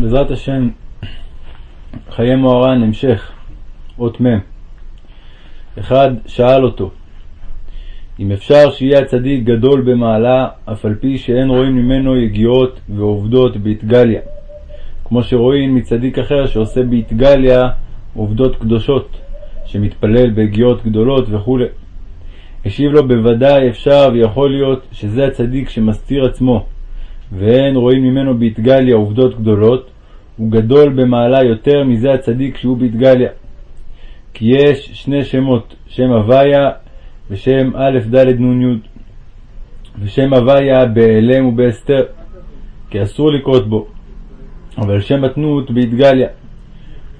בעזרת השם, חיי מוהר"ן, המשך, אות מ'. אחד שאל אותו, אם אפשר שיהיה הצדיק גדול במעלה, אף על פי שאין רואים ממנו יגיעות ועובדות באתגליה, כמו שרואים מצדיק אחר שעושה באתגליה עובדות קדושות, שמתפלל בהגיעות גדולות וכו'. השיב לו בוודאי אפשר ויכול להיות שזה הצדיק שמסתיר עצמו, ואין רואים ממנו באתגליה עובדות גדולות, הוא גדול במעלה יותר מזה הצדיק שהוא באתגליה. כי יש שני שמות, שם הוויה ושם א' ד' נ' י', ושם הוויה באלם ובהסתר, כי אסור לקרות בו, אבל שם התנות באתגליה.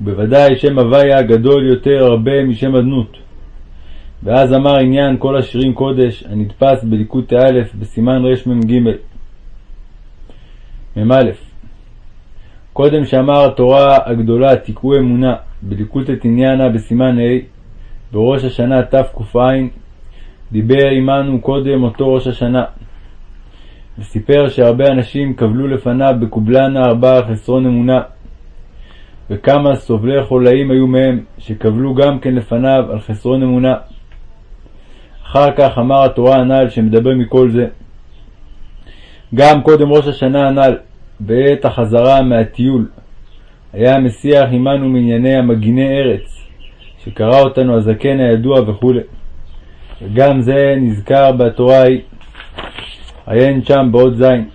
ובוודאי שם הוויה גדול יותר הרבה משם אדנות. ואז אמר עניין כל השירים קודש הנדפס בליקוד א' בסימן רמ"ג מ"א קודם שאמר התורה הגדולה תקעו אמונה בליקוטת עניינה בסימן ה' בראש השנה תק"ע דיבר עמנו קודם אותו ראש השנה וסיפר שהרבה אנשים קבלו לפניו בקובלנה ארבעה חסרון אמונה וכמה סובלי חולאים היו מהם שקבלו גם כן לפניו על חסרון אמונה. אחר כך אמר התורה הנ"ל שמדבר מכל זה גם קודם ראש השנה הנ"ל בעת החזרה מהטיול היה משיח עמנו מענייני המגיני ארץ, שקרא אותנו הזקן הידוע וכו'. וגם זה נזכר בתורה ההיא, עיין שם באות זין.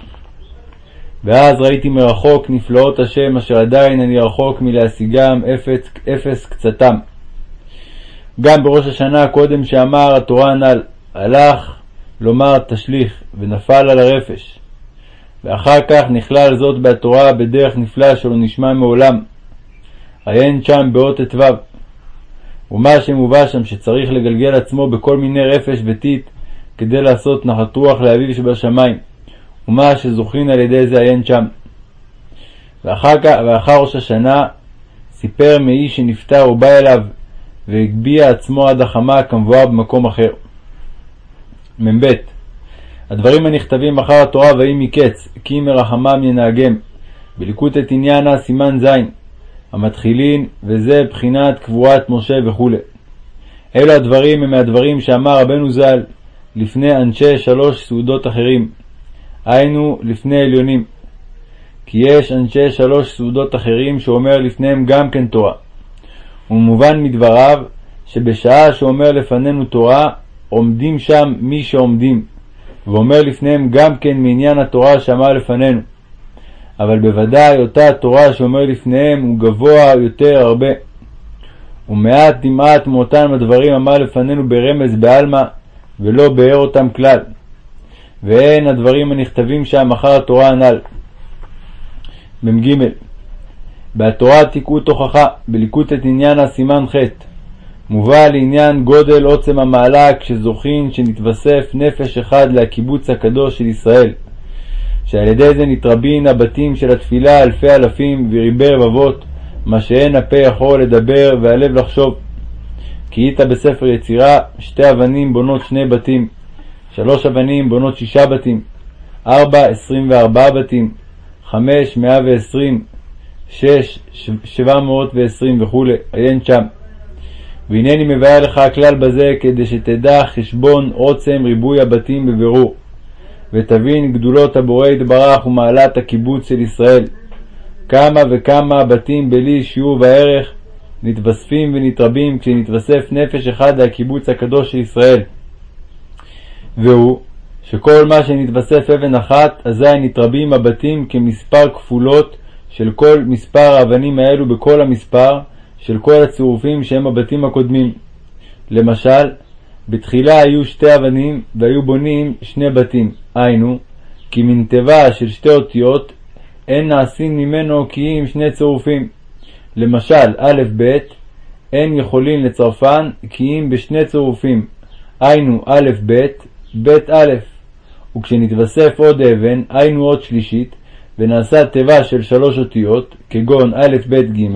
ואז ראיתי מרחוק נפלאות השם, אשר עדיין אני רחוק מלהשיגם אפס, אפס קצתם. גם בראש השנה קודם שאמר התורה הנ"ל, הלך לומר תשליך, ונפל על הרפש. ואחר כך נכלל זאת בתורה בדרך נפלאה שלא נשמע מעולם. עיין שם באות ט"ו. ומה שמובא שם שצריך לגלגל עצמו בכל מיני רפש וטיט כדי לעשות נחת רוח לאביו שבשמיים, ומה שזוכין על ידי זה עיין שם. ואחר, ואחר ראש השנה סיפר מאיש שנפטר ובא אליו והגביה עצמו עד החמה כמבואר במקום אחר. מ"ב הדברים הנכתבים אחר התורה ויהי מקץ, כי מרחמם ינהגם. בליקוטת עניינה סימן ז', המתחילין, וזה בחינת קבורת משה וכו'. אלו הדברים הם מהדברים שאמר רבנו ז"ל לפני אנשי שלוש סעודות אחרים, היינו לפני עליונים. כי יש אנשי שלוש סעודות אחרים שאומר לפניהם גם כן תורה. ומובן מדבריו שבשעה שאומר לפנינו תורה, עומדים שם מי שעומדים, ואומר לפניהם גם כן מעניין התורה שאמר לפנינו. אבל בוודאי אותה התורה שאומר לפניהם הוא גבוה יותר הרבה. ומעט נמעט מאותם הדברים אמר לפנינו ברמז בעלמא, ולא באר אותם כלל. ואין הדברים הנכתבים שם אחר התורה הנ"ל. מ"ג בהתורה תקעו תוכחה, בליקוט את עניין הסימן ח' מובא לעניין גודל עוצם המעלה כשזוכין שנתווסף נפש אחד לקיבוץ הקדוש של ישראל, שעל ידי זה נתרבין הבתים של התפילה אלפי אלפים וריבי רבבות, מה שאין הפה יכול לדבר והלב לחשוב. כי איתה בספר יצירה שתי אבנים בונות שני בתים, שלוש אבנים בונות שישה בתים, ארבע עשרים וארבעה בתים, חמש מאה ועשרים, שש שבע מאות ועשרים וכו', עיין שם. והנני מבאר לך הכלל בזה כדי שתדע חשבון עוצם ריבוי הבתים בבירור, ותבין גדולות הבורא יתברך ומעלת הקיבוץ של ישראל. כמה וכמה בתים בלי שיעור וערך נתווספים ונתרבים כשנתווסף נפש אחד לקיבוץ הקדוש של ישראל. והוא שכל מה שנתווסף אבן אחת, אזי נתרבים הבתים כמספר כפולות של כל מספר האבנים האלו בכל המספר, של כל הצירופים שהם הבתים הקודמים. למשל, בתחילה היו שתי אבנים והיו בונים שני בתים, היינו, כי מנתבה של שתי אותיות אין נעשים ממנו כי אם שני צירופים. למשל, א' ב' אין יכולים לצרפן כי אם בשני צירופים, היינו א' ב', ב' א', וכשנתווסף עוד אבן, היינו עוד שלישית, ונעשה תיבה של שלוש אותיות, כגון א' ב' ג',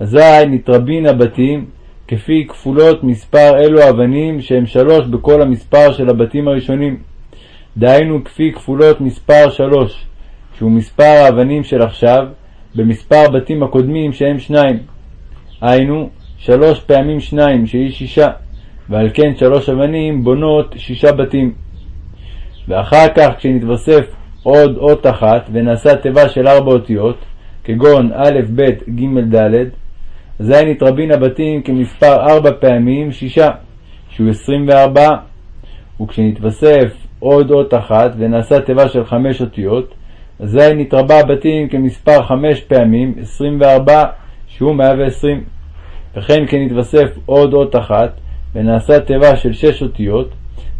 אזי נתרבין הבתים כפי כפולות מספר אלו אבנים שהם שלוש בכל המספר של הבתים הראשונים. דהיינו כפי כפולות מספר שלוש, שהוא מספר האבנים של עכשיו, במספר בתים הקודמים שהם שניים. היינו, שלוש פעמים שניים שהיא שישה, ועל כן שלוש אבנים בונות שישה בתים. ואחר כך כשנתווסף עוד אות אחת ונעשה תיבה של ארבע אותיות, כגון א', ב', ג', ד', אזי נתרבין הבתים כמספר ארבע פעמים שישה, שהוא עשרים וארבעה, וכשנתווסף עוד אות אחת ונעשה תיבה של חמש אותיות, אזי נתרבה הבתים כמספר חמש פעמים עשרים וארבע, שהוא מאה ועשרים. וכן כן נתווסף עוד אות אחת ונעשה תיבה של שש אותיות,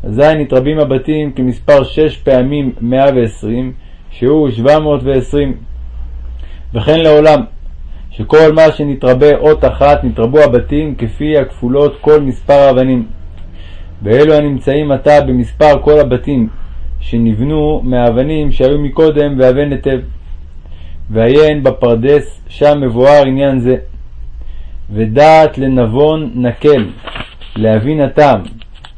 אזי נתרבים הבתים כמספר שש פעמים מאה ועשרים, שהוא שבע מאות ועשרים. וכן לעולם, שכל מה שנתרבה אות אחת נתרבו הבתים כפי הכפולות כל מספר האבנים. ואלו הנמצאים עתה במספר כל הבתים שנבנו מהאבנים שהיו מקודם ואבן היטב. ועיין בפרדס, שם מבואר עניין זה. ודעת לנבון נקל, להבין הטעם,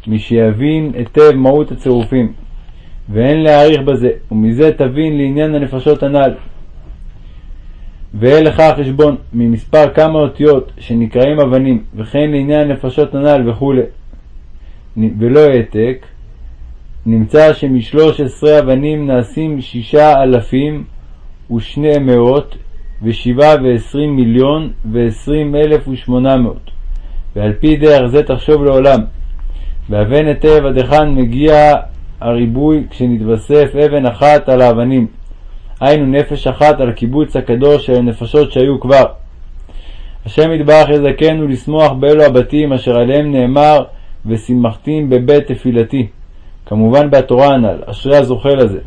מי שיבין היטב מהות הצירופים, ואין להעריך בזה, ומזה תבין לעניין הנפשות הנ"ל. ואין לך החשבון ממספר כמה אותיות שנקראים אבנים, וכן לעניין הנפשות הנ"ל וכו', ולא העתק, נמצא שמשלוש עשרה אבנים נעשים שישה אלפים ושני מאות ושבעה ועשרים מיליון ועשרים אלף ושמונה מאות. ועל פי דרך זה תחשוב לעולם. ואבן היטב עד היכן מגיע הריבוי כשנתווסף אבן אחת על האבנים. היינו נפש אחת על הקיבוץ הקדוש של הנפשות שהיו כבר. השם יתברך יזכנו לשמוח באלו הבתים אשר עליהם נאמר ושימחתים בבית תפילתי. כמובן בתורה הנ"ל, אשרי הזוכה לזה.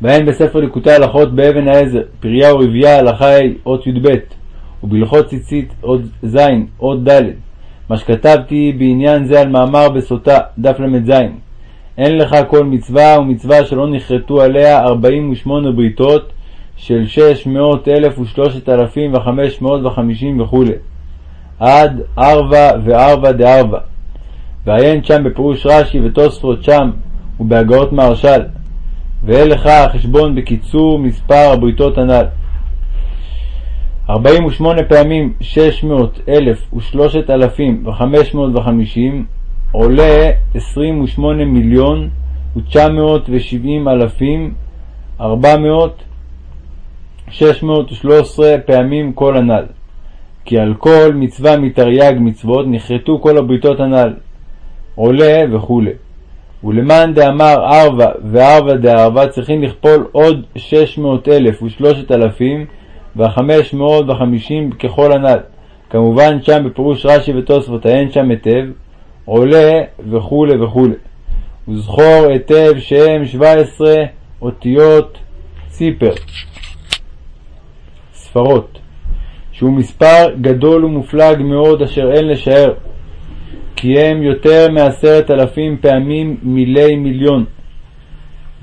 בהן בספר ליקוטי הלכות באבן העזר, פריה ורבייה, הלכה ה', אות י"ב, ובהלכות ציצית, אות ז', אות ד', מה שכתבתי בעניין זה על מאמר בסוטה, דף ל"ז. אין לך כל מצווה ומצווה שלא נכרתו עליה ארבעים ושמונה בריתות של שש מאות אלף ושלושת אלפים וחמש מאות וחמישים וכו', עד ארבע וארבע דארבע. ועיין שם בפירוש רש"י ותוספות שם ובהגאות מהרש"ל. ואין לך החשבון בקיצור מספר הבריתות הנ"ל. ארבעים ושמונה פעמים שש מאות אלף ושלושת אלפים וחמש מאות וחמישים עולה עשרים ושמונה מיליון ותשע מאות ושבעים אלפים ארבע מאות שש מאות ושלוש עשרה פעמים כל הנ"ל. כי על כל מצווה מתרי"ג מצוות נכרתו כל הבריתות הנ"ל. עולה וכו'. ולמאן דאמר ארבע וארבע דארבע צריכים לכפול עוד שש מאות אלף ושלושת אלפים וחמש מאות וחמישים ככל הנ"ל. כמובן שם בפירוש רש"י ותוספות העין שם היטב, עולה וכו' וכו'. וזכור היטב שהם שבע עשרה אותיות ציפר, ספרות, שהוא מספר גדול ומופלג מאוד אשר אין לשער. כי הם יותר מעשרת אלפים פעמים מילי מיליון.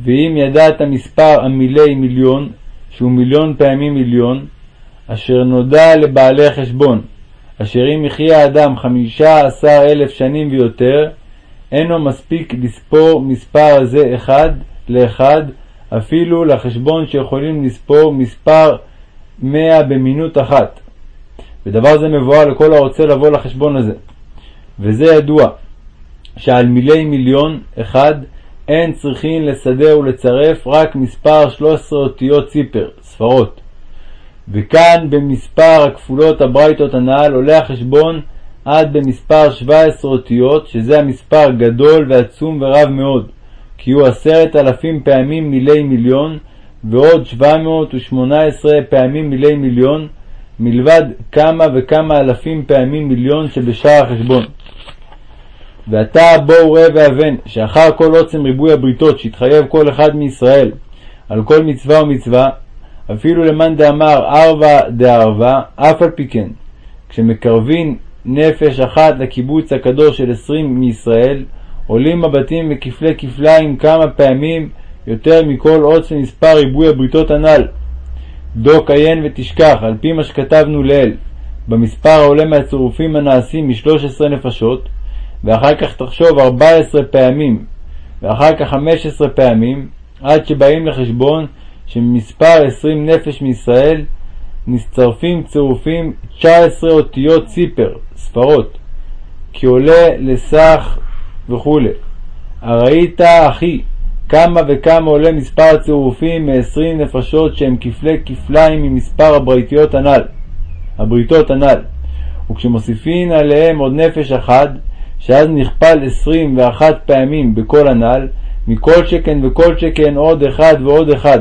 ואם ידעת מספר המילי מיליון, שהוא מיליון פעמים מיליון, אשר נודע לבעלי חשבון, אשר אם יחיה האדם חמישה עשר אלף שנים ויותר, אינו מספיק לספור מספר הזה אחד לאחד, אפילו לחשבון שיכולים לספור מספר מאה במינות אחת. ודבר זה מבואר לכל הרוצה לבוא לחשבון הזה. וזה ידוע, שעל מילי מיליון אחד אין צריכים לסדר ולצרף רק מספר 13 אותיות ציפר, ספרות. וכאן במספר הכפולות הברייתות הנ"ל עולה החשבון עד במספר 17 אותיות, שזה המספר גדול ועצום ורב מאוד, כי הוא עשרת אלפים פעמים מילי מיליון, ועוד 718 פעמים מילי מיליון, מלבד כמה וכמה אלפים פעמים מיליון שבשאר החשבון. ועתה בואו ראה ואבן, שאחר כל עוצם ריבוי הבריתות שהתחייב כל אחד מישראל על כל מצווה ומצווה, אפילו למאן דאמר ערבא דערבא, אף על פי כן, כשמקרבין נפש אחת לקיבוץ הקדוש של עשרים מישראל, עולים הבתים וכפלי כפליים כמה פעמים יותר מכל עוצם מספר ריבוי הבריתות הנ"ל. דוק עיין ותשכח, על פי מה שכתבנו לעיל, במספר העולה מהצירופים הנעשים משלוש עשרה נפשות, ואחר כך תחשוב ארבע עשרה פעמים, ואחר כך חמש עשרה פעמים, עד שבאים לחשבון שממספר עשרים נפש מישראל נצטרפים צירופים תשע עשרה אותיות ציפר, ספרות, כי עולה לסך וכו'. הראית, אחי, כמה וכמה עולה מספר הצירופים מעשרים נפשות שהם כפלי כפליים ממספר הבריתיות הנ"ל, הבריתות הנ"ל, וכשמוסיפין עליהם עוד נפש אחד, שאז נכפל עשרים ואחת פעמים בכל הנ"ל, מכל שכן וכל שכן עוד אחד ועוד אחד.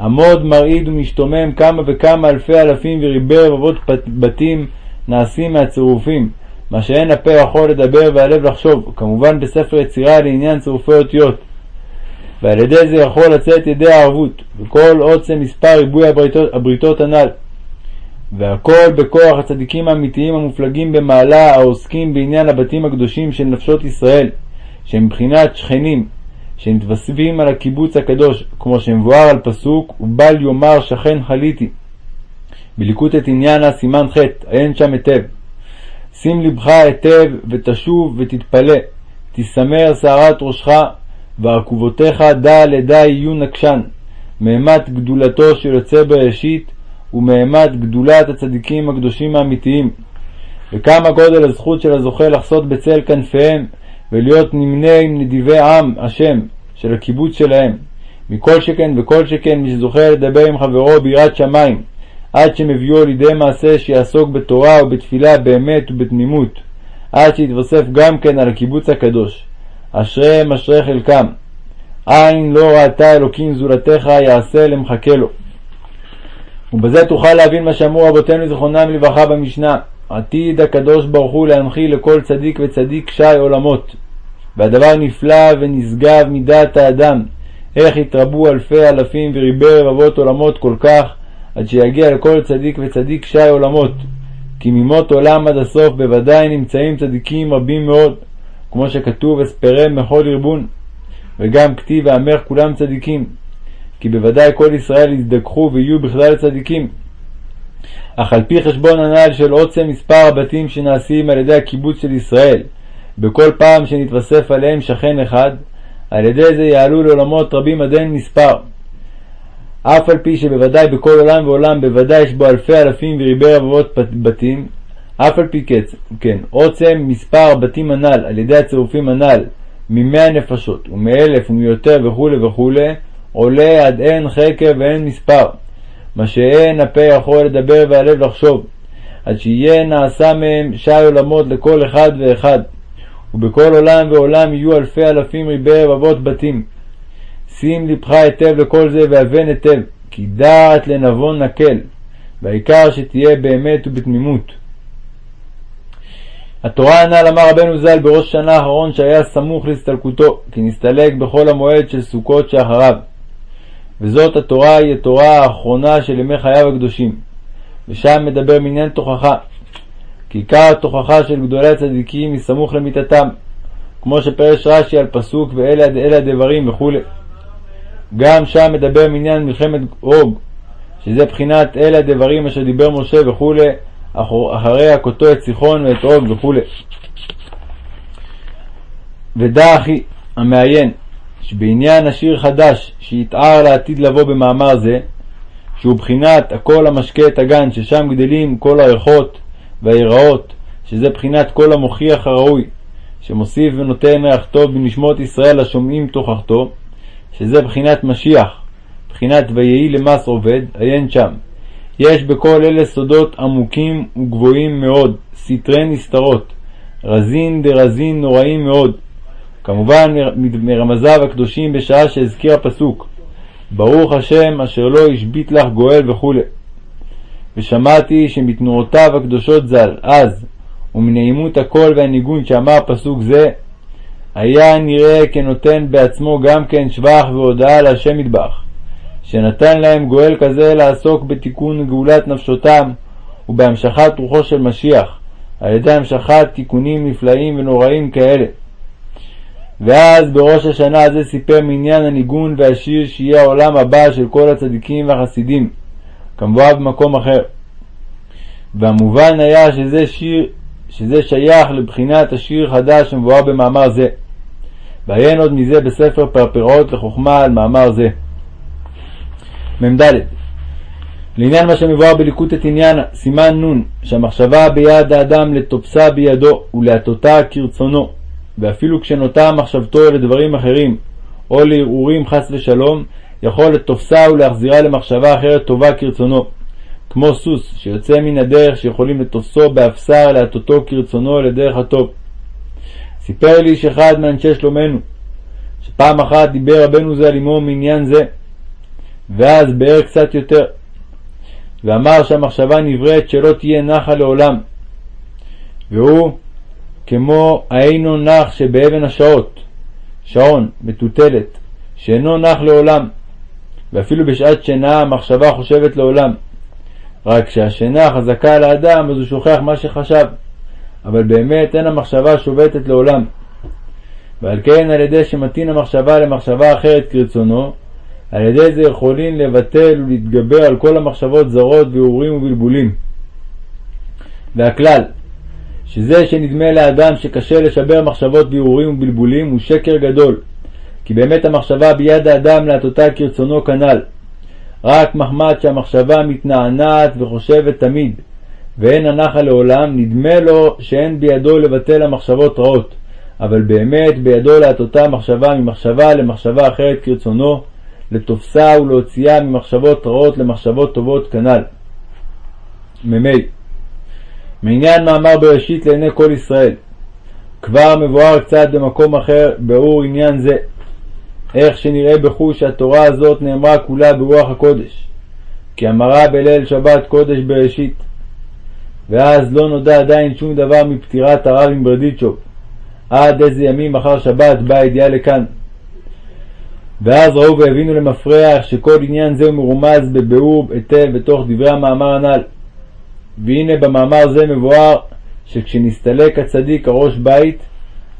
עמוד מרעיד ומשתומם כמה וכמה אלפי אלפים וריבי רבבות בתים נעשים מהצירופים, מה שאין הפה יכול לדבר והלב לחשוב, כמובן בספר יצירה לעניין צירופי אותיות. ועל ידי זה יכול לצאת ידי הערבות, וכל עוצם מספר ריבוי הבריתות, הבריתות הנ"ל. והכל בכוח הצדיקים האמיתיים המופלגים במעלה העוסקים בעניין הבתים הקדושים של נפשות ישראל, שהם מבחינת שכנים, שמתווספים על הקיבוץ הקדוש, כמו שמבואר על פסוק, ובל יאמר שכן חליתי. בליקוט עניינה סימן ח', עיין שם היטב. שים לבך היטב ותשוב ותתפלא, תסמר שערת ראשך, ועקובותיך דע לדע יהיו נקשן, מאימת גדולתו של יוצא בראשית, ומאימת גדולת הצדיקים הקדושים האמיתיים. וכמה גודל הזכות של הזוכה לחסות בצל כנפיהם, ולהיות נמנה עם נדיבי עם השם של הקיבוץ שלהם. מכל שכן וכל שכן מי שזוכה לדבר עם חברו ביראת שמיים, עד שמביאו לידי מעשה שיעסוק בתורה ובתפילה באמת ובתמימות, עד שיתווסף גם כן על הקיבוץ הקדוש. אשריהם אשרי חלקם. עין לא ראתה אלוקים זולתך יעשה למחכה לו. ובזה תוכל להבין מה שאמרו רבותינו זיכרונם לברכה במשנה עתיד הקדוש ברוך הוא להנחיל לכל צדיק וצדיק שי עולמות. והדבר נפלא ונשגב מדעת האדם, איך יתרבו אלפי אלפים וריבי רבבות עולמות כל כך, עד שיגיע לכל צדיק וצדיק שי עולמות. כי ממות עולם עד הסוף בוודאי נמצאים צדיקים רבים מאוד, כמו שכתוב אספרם מכל ערבון, וגם כתיב ואמר כולם צדיקים, כי בוודאי כל ישראל יזדככו ויהיו בכלל צדיקים. אך על פי חשבון הנ"ל של עוצם מספר הבתים שנעשים על ידי הקיבוץ של ישראל, בכל פעם שנתווסף עליהם שכן אחד, על ידי זה יעלו לעולמות רבים עד אין מספר. אף על פי שבוודאי בכל עולם ועולם בוודאי יש בו אלפי אלפים וריבי רבבות בתים, אף על פי קץ, כן, עוצם מספר הבתים הנ"ל על ידי הצירופים הנ"ל ממאה נפשות ומאלף ומיותר וכו' וכו', עולה עד אין חקר ואין מספר, מה שאין הפה יכול לדבר והלב לחשוב, עד שיהיה נעשה מהם שי עולמות לכל אחד ואחד, ובכל עולם ועולם יהיו אלפי אלפים ריבי רבבות בתים. שים לבך היטב לכל זה והבן היטב, כי דעת לנבון נקל, והעיקר שתהיה באמת ובתמימות. התורה הנ"ל אמר רבנו ז"ל בראש שנה האחרון שהיה סמוך להסתלקותו, כי נסתלק בכל המועד של סוכות שאחריו. וזאת התורה היא התורה האחרונה של ימי חייו הקדושים, ושם מדבר מניין תוכחה, כי עיקר התוכחה של גדולי הצדיקים היא סמוך למיתתם, כמו שפרש רש"י על פסוק ואלה אלה הדברים וכו'. גם שם מדבר מניין מלחמת אוג, שזה בחינת אלה הדברים אשר דיבר משה וכו', אחרי הכותו את סיחון ואת אוג וכו'. ודע אחי המעיין, שבעניין השיר חדש שיתאר לעתיד לבוא במאמר זה, שהוא בחינת הכל המשקה את הגן, ששם גדלים כל הריחות והיראות, שזה בחינת כל המוכיח הראוי, שמוסיף ונותן ריח טוב בנשמות ישראל השומעים תוכחתו, שזה בחינת משיח, בחינת ויהי למס עובד, עיין שם. יש בכל אלה סודות עמוקים וגבוהים מאוד, סתרי נסתרות, רזין דרזין נוראים מאוד, כמובן מרמזיו הקדושים בשעה שהזכיר הפסוק ברוך השם אשר לא השבית לך גואל וכו'. ושמעתי שמתנועותיו הקדושות ז"ל, אז, ומנעימות הקול והניגון שאמר פסוק זה, היה נראה כנותן בעצמו גם כן שבח והודאה להשם מטבח, שנתן להם גואל כזה לעסוק בתיקון גאולת נפשותם ובהמשכת רוחו של משיח, על ידי המשכת תיקונים נפלאים ונוראים כאלה. ואז בראש השנה הזה סיפר מעניין הניגון והשיר שיהיה העולם הבא של כל הצדיקים והחסידים, כמובן במקום אחר. והמובן היה שזה, שיר, שזה שייך לבחינת השיר חדש המבואר במאמר זה. ועיין עוד מזה בספר פרפראות לחוכמה על מאמר זה. מ"ד לעניין מה שמבואר בליקוטת עניין, סימן נ', שהמחשבה ביד האדם לתופסה בידו ולהטותה כרצונו, ואפילו כשנוטה מחשבתו לדברים אחרים, או לערעורים חס ושלום, יכול לתופסה ולהחזירה למחשבה אחרת טובה כרצונו, כמו סוס שיוצא מן הדרך שיכולים לתופסו באפסר להטותו כרצונו לדרך הטוב. סיפר לי איש אחד מאנשי שלומנו, שפעם אחת דיבר רבנו זה על אמו מעניין זה, ואז ביאר קצת יותר, ואמר שהמחשבה נבראת שלא תהיה נחה לעולם, והוא כמו האינו נח שבאבן השעות, שעון, מטוטלת, שאינו נח לעולם, ואפילו בשעת שינה המחשבה חושבת לעולם. רק כשהשינה חזקה על האדם אז הוא שוכח מה שחשב, אבל באמת אין המחשבה שובתת לעולם. ועל כן על ידי שמתאים המחשבה למחשבה אחרת כרצונו, על ידי זה יכולים לבטל ולהתגבר על כל המחשבות זרות וערעורים ובלבולים. והכלל, שזה שנדמה לאדם שקשה לשבר מחשבות וערעורים ובלבולים הוא שקר גדול, כי באמת המחשבה ביד האדם להטותה כרצונו כנ"ל. רק מחמד שהמחשבה מתנענעת וחושבת תמיד, ואין הנחה לעולם, נדמה לו שאין בידו לבטל המחשבות רעות, אבל באמת בידו להטותה מחשבה ממחשבה למחשבה אחרת כרצונו, לתופסה ולהוציאה ממחשבות רעות למחשבות טובות כנ"ל. מ"ה מעניין מאמר בראשית לעיני כל ישראל. כבר מבואר קצת במקום אחר באור עניין זה. איך שנראה בחוש שהתורה הזאת נאמרה כולה ברוח הקודש, כי אמרה בליל שבת קודש בראשית. ואז לא נודע עדיין שום דבר מפטירת הרב עם ברדיצ'וב, עד איזה ימים אחר שבת באה הידיעה לכאן. ואז ראו והבינו למפרע שכל עניין זה מרומז בביאור היטב בתוך דברי המאמר הנ"ל. והנה במאמר זה מבואר שכשנסתלק הצדיק הראש בית,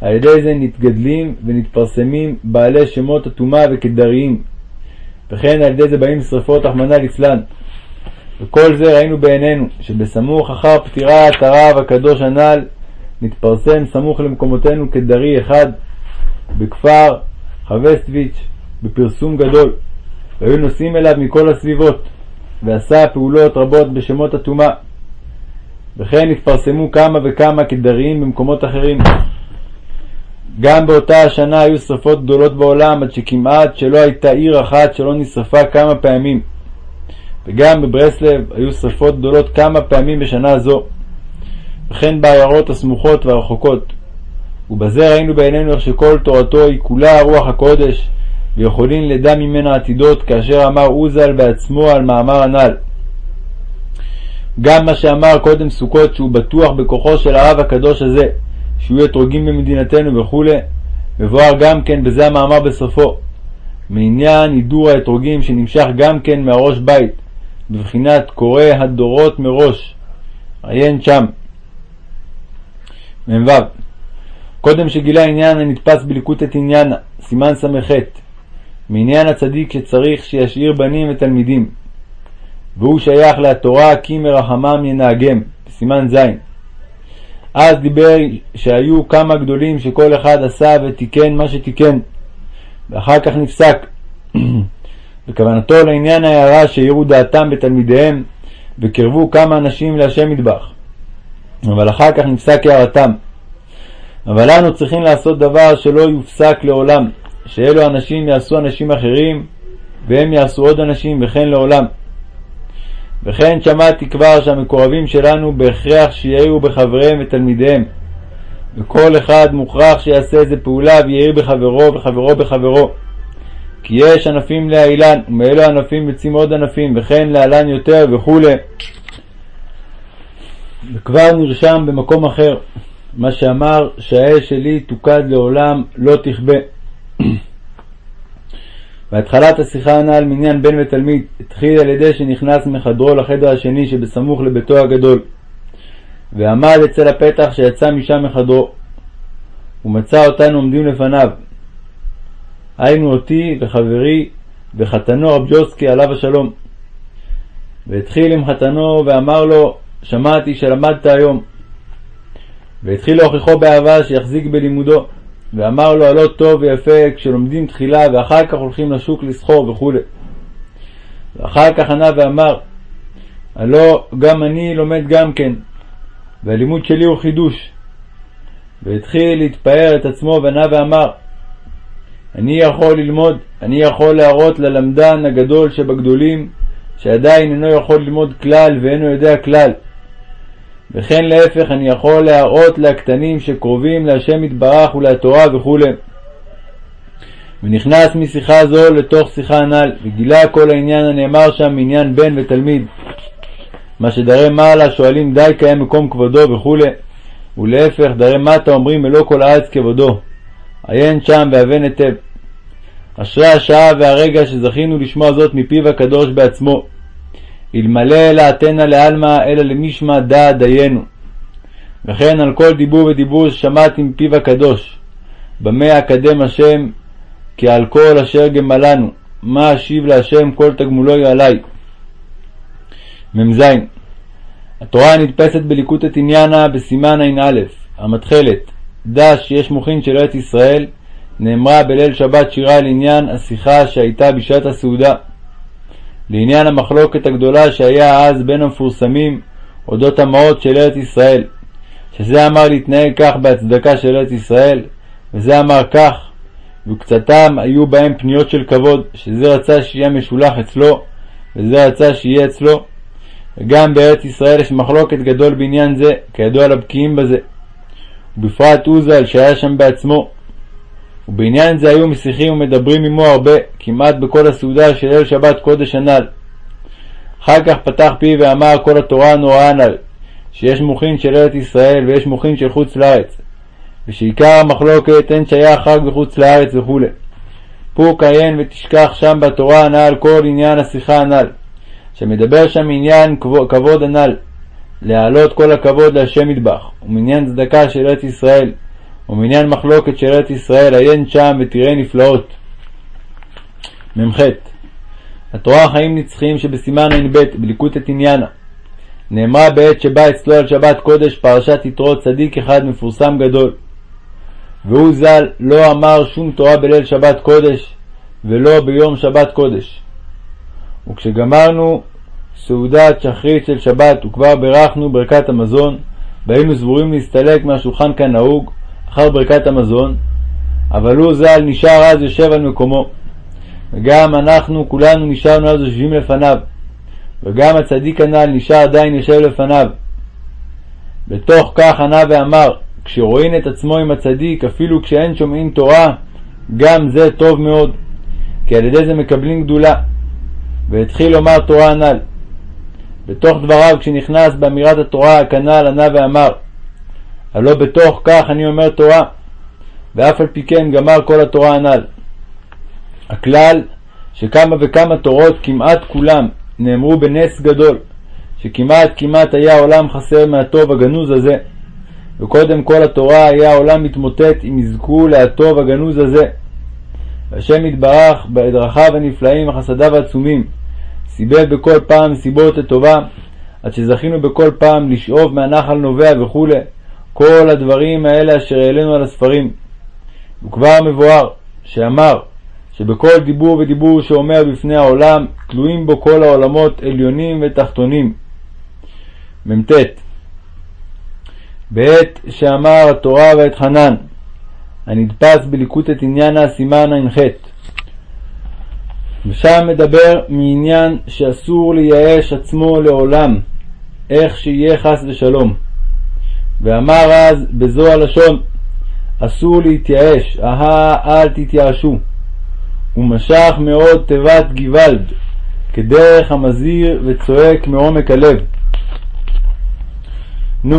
על ידי זה נתגדלים ונתפרסמים בעלי שמות הטומאה וכדריים, וכן על ידי זה באים שרפות רחמנא ליצלן. וכל זה ראינו בעינינו, שבסמוך אחר פטירת הרב הקדוש הנ"ל, נתפרסם סמוך למקומותינו כדרי אחד, בכפר חווסטביץ', בפרסום גדול, והיו נוסעים אליו מכל הסביבות, ועשה פעולות רבות בשמות הטומאה. וכן התפרסמו כמה וכמה כדריים במקומות אחרים. גם באותה השנה היו שרפות גדולות בעולם, עד שכמעט שלא הייתה עיר אחת שלא נשרפה כמה פעמים. וגם בברסלב היו שרפות גדולות כמה פעמים בשנה זו, וכן בעיירות הסמוכות והרחוקות. ובזה ראינו בעינינו איך שכל תורתו היא כולה רוח הקודש, ויכולים לדע ממנה עתידות, כאשר אמר עוזל בעצמו על מאמר הנ"ל. גם מה שאמר קודם סוכות שהוא בטוח בכוחו של הרב הקדוש הזה, שיהיו אתרוגים במדינתנו וכו', מבואר גם כן בזה המאמר בסופו, מעניין הידור האתרוגים שנמשך גם כן מהראש בית, בבחינת קורא הדורות מראש. עיין שם. מ"ו קודם שגילה עניין הנתפס בליקוטת עניינה, סימן ס"ח, מעניין הצדיק שצריך שישאיר בנים ותלמידים, והוא שייך לתורה כי מרחמם ינהגם, סימן ז'. אז דיבר שהיו כמה גדולים שכל אחד עשה ותיקן מה שתיקן, ואחר כך נפסק. וכוונתו לעניין ההערה שהעירו דעתם בתלמידיהם, וקרבו כמה אנשים להשם מטבח. אבל אחר כך נפסק הערתם. אבל אנו צריכים לעשות דבר שלא יופסק לעולם, שאלו אנשים יעשו אנשים אחרים, והם יעשו עוד אנשים, וכן לעולם. וכן שמעתי כבר שהמקורבים שלנו בהכרח שיעירו בחבריהם ותלמידיהם, וכל אחד מוכרח שיעשה איזה פעולה ויעיר בחברו וחברו בחברו. כי יש ענפים להעילן, ומאלו ענפים יוצאים עוד ענפים, וכן להלן יותר וכו'. וכבר נרשם במקום אחר, מה שאמר שהאש שלי תוקד לעולם לא תכבה. והתחלת השיחה הנ"ל מניין בן ותלמיד התחיל על ידי שנכנס מחדרו לחדר השני שבסמוך לביתו הגדול, ועמד אצל הפתח שיצא משם מחדרו, ומצא אותנו עומדים לפניו. היינו אותי וחברי וחתנו רב ג'וסקי עליו השלום. והתחיל עם חתנו ואמר לו, שמעתי שלמדת היום. והתחיל להוכיחו באהבה שיחזיק בלימודו. ואמר לו הלא טוב ויפה כשלומדים תחילה ואחר כך הולכים לשוק לסחור וכו'. ואחר כך ענה ואמר, הלא גם אני לומד גם כן, והלימוד שלי הוא חידוש. והתחיל להתפאר את עצמו וענה ואמר, אני יכול ללמוד, אני יכול להראות ללמדן הגדול שבגדולים, שעדיין אינו יכול ללמוד כלל ואינו יודע כלל. וכן להפך, אני יכול להראות לקטנים שקרובים להשם יתברך ולתורה וכו'. ונכנס משיחה זו לתוך שיחה הנ"ל, וגילה כל העניין הנאמר שם מעניין בן ותלמיד. מה שדרי מעלה שואלים די קיים מקום כבודו וכו', ולהפך דרי מטה אומרים מלוא כל הארץ כבודו. עיין שם והבן היטב. אשרי השעה והרגע שזכינו לשמוע זאת מפיו הקדוש בעצמו. אלמלא אלעתנה לעלמא אלא למשמע דעת דיינו. וכן על כל דיבור ודיבור ששמעתי מפיו הקדוש. במה אקדם השם כי על כל אשר גמלנו, מה אשיב להשם כל תגמולו עלי. מ"ז התורה הנדפסת בליקוטת עניינה בסימן ע"א, המתחלת, דש שיש מוחין של ארץ ישראל, נאמרה בליל שבת שירה לעניין השיחה שהייתה בשעת הסעודה. לעניין המחלוקת הגדולה שהיה אז בין המפורסמים אודות המעות של ארץ ישראל, שזה אמר להתנהג כך בהצדקה של ארץ ישראל, וזה אמר כך, וקצתם היו בהם פניות של כבוד, שזה רצה שיהיה משולח אצלו, וזה רצה שיהיה אצלו. וגם בארץ ישראל יש מחלוקת גדול בעניין זה, כידוע לבקיאים בזה. ובפרט עוזל שהיה שם בעצמו. ובעניין זה היו משיחים ומדברים עמו הרבה, כמעט בכל הסעודה של ליל שבת קודש הנ"ל. אחר כך פתח פיו ואמר כל התורה הנוראה הנ"ל, שיש מוחין של ארץ ישראל ויש מוחין של חוץ לארץ, ושעיקר המחלוקת אין שייך רק בחוץ לארץ וכו'. פוק עיין ותשכח שם בתורה הנ"ל כל עניין השיחה הנ"ל, שמדבר שם עניין כבוד הנ"ל, להעלות כל הכבוד להשם מטבח, ומעניין צדקה של ארץ ישראל, ומעניין מחלוקת של ארץ ישראל, עיין שם ותראה נפלאות. מ"ח התורה חיים נצחיים שבסימן ע"ב בליקוטת עניינה נאמרה בעת שבא אצלו על שבת קודש פרשת יתרו צדיק אחד מפורסם גדול והוא ז"ל לא אמר שום תורה בליל שבת קודש ולא ביום שבת קודש. וכשגמרנו סעודת שחרית של שבת וכבר בירכנו ברכת המזון והיינו סבורים להסתלק מהשולחן כנהוג אחר ברכת המזון, אבל הוא ז"ל נשאר אז יושב על מקומו. וגם אנחנו כולנו נשארנו אז יושבים לפניו, וגם הצדיק הנ"ל נשאר עדיין יושב לפניו. בתוך כך ענה ואמר, כשרואין את עצמו עם הצדיק, אפילו כשאין שומעים תורה, גם זה טוב מאוד, כי על ידי זה מקבלים גדולה. והתחיל לומר תורה הנ"ל. בתוך דבריו, כשנכנס באמירת התורה הכנ"ל, ענה ואמר, הלא בתוך כך אני אומר תורה, ואף על פי כן גמר כל התורה הנ"ל. הכלל שכמה וכמה תורות, כמעט כולם, נאמרו בנס גדול, שכמעט כמעט היה העולם חסר מהטוב הגנוז הזה, וקודם כל התורה היה העולם מתמוטט אם יזכו להטוב הגנוז הזה. והשם יתברך בדרכיו הנפלאים וחסדיו העצומים, סיבל בכל פעם סיבות לטובה, עד שזכינו בכל פעם לשאוב מהנחל נובע וכו', כל הדברים האלה אשר העלינו על הספרים. וכבר מבואר, שאמר, שבכל דיבור ודיבור שאומר בפני העולם, תלויים בו כל העולמות עליונים ותחתונים. מ"ט בעת שאמר התורה ואתחנן, הנדפס בליקוטת עניינה סימן ע"ח ושם מדבר מעניין שאסור לייאש עצמו לעולם, איך שיהיה חס ושלום. ואמר אז בזו הלשון, אסור להתייאש, אהה אל תתייאשו. ומשך מאוד תיבת גוואלד, כדרך המזהיר וצועק מעומק הלב. נ.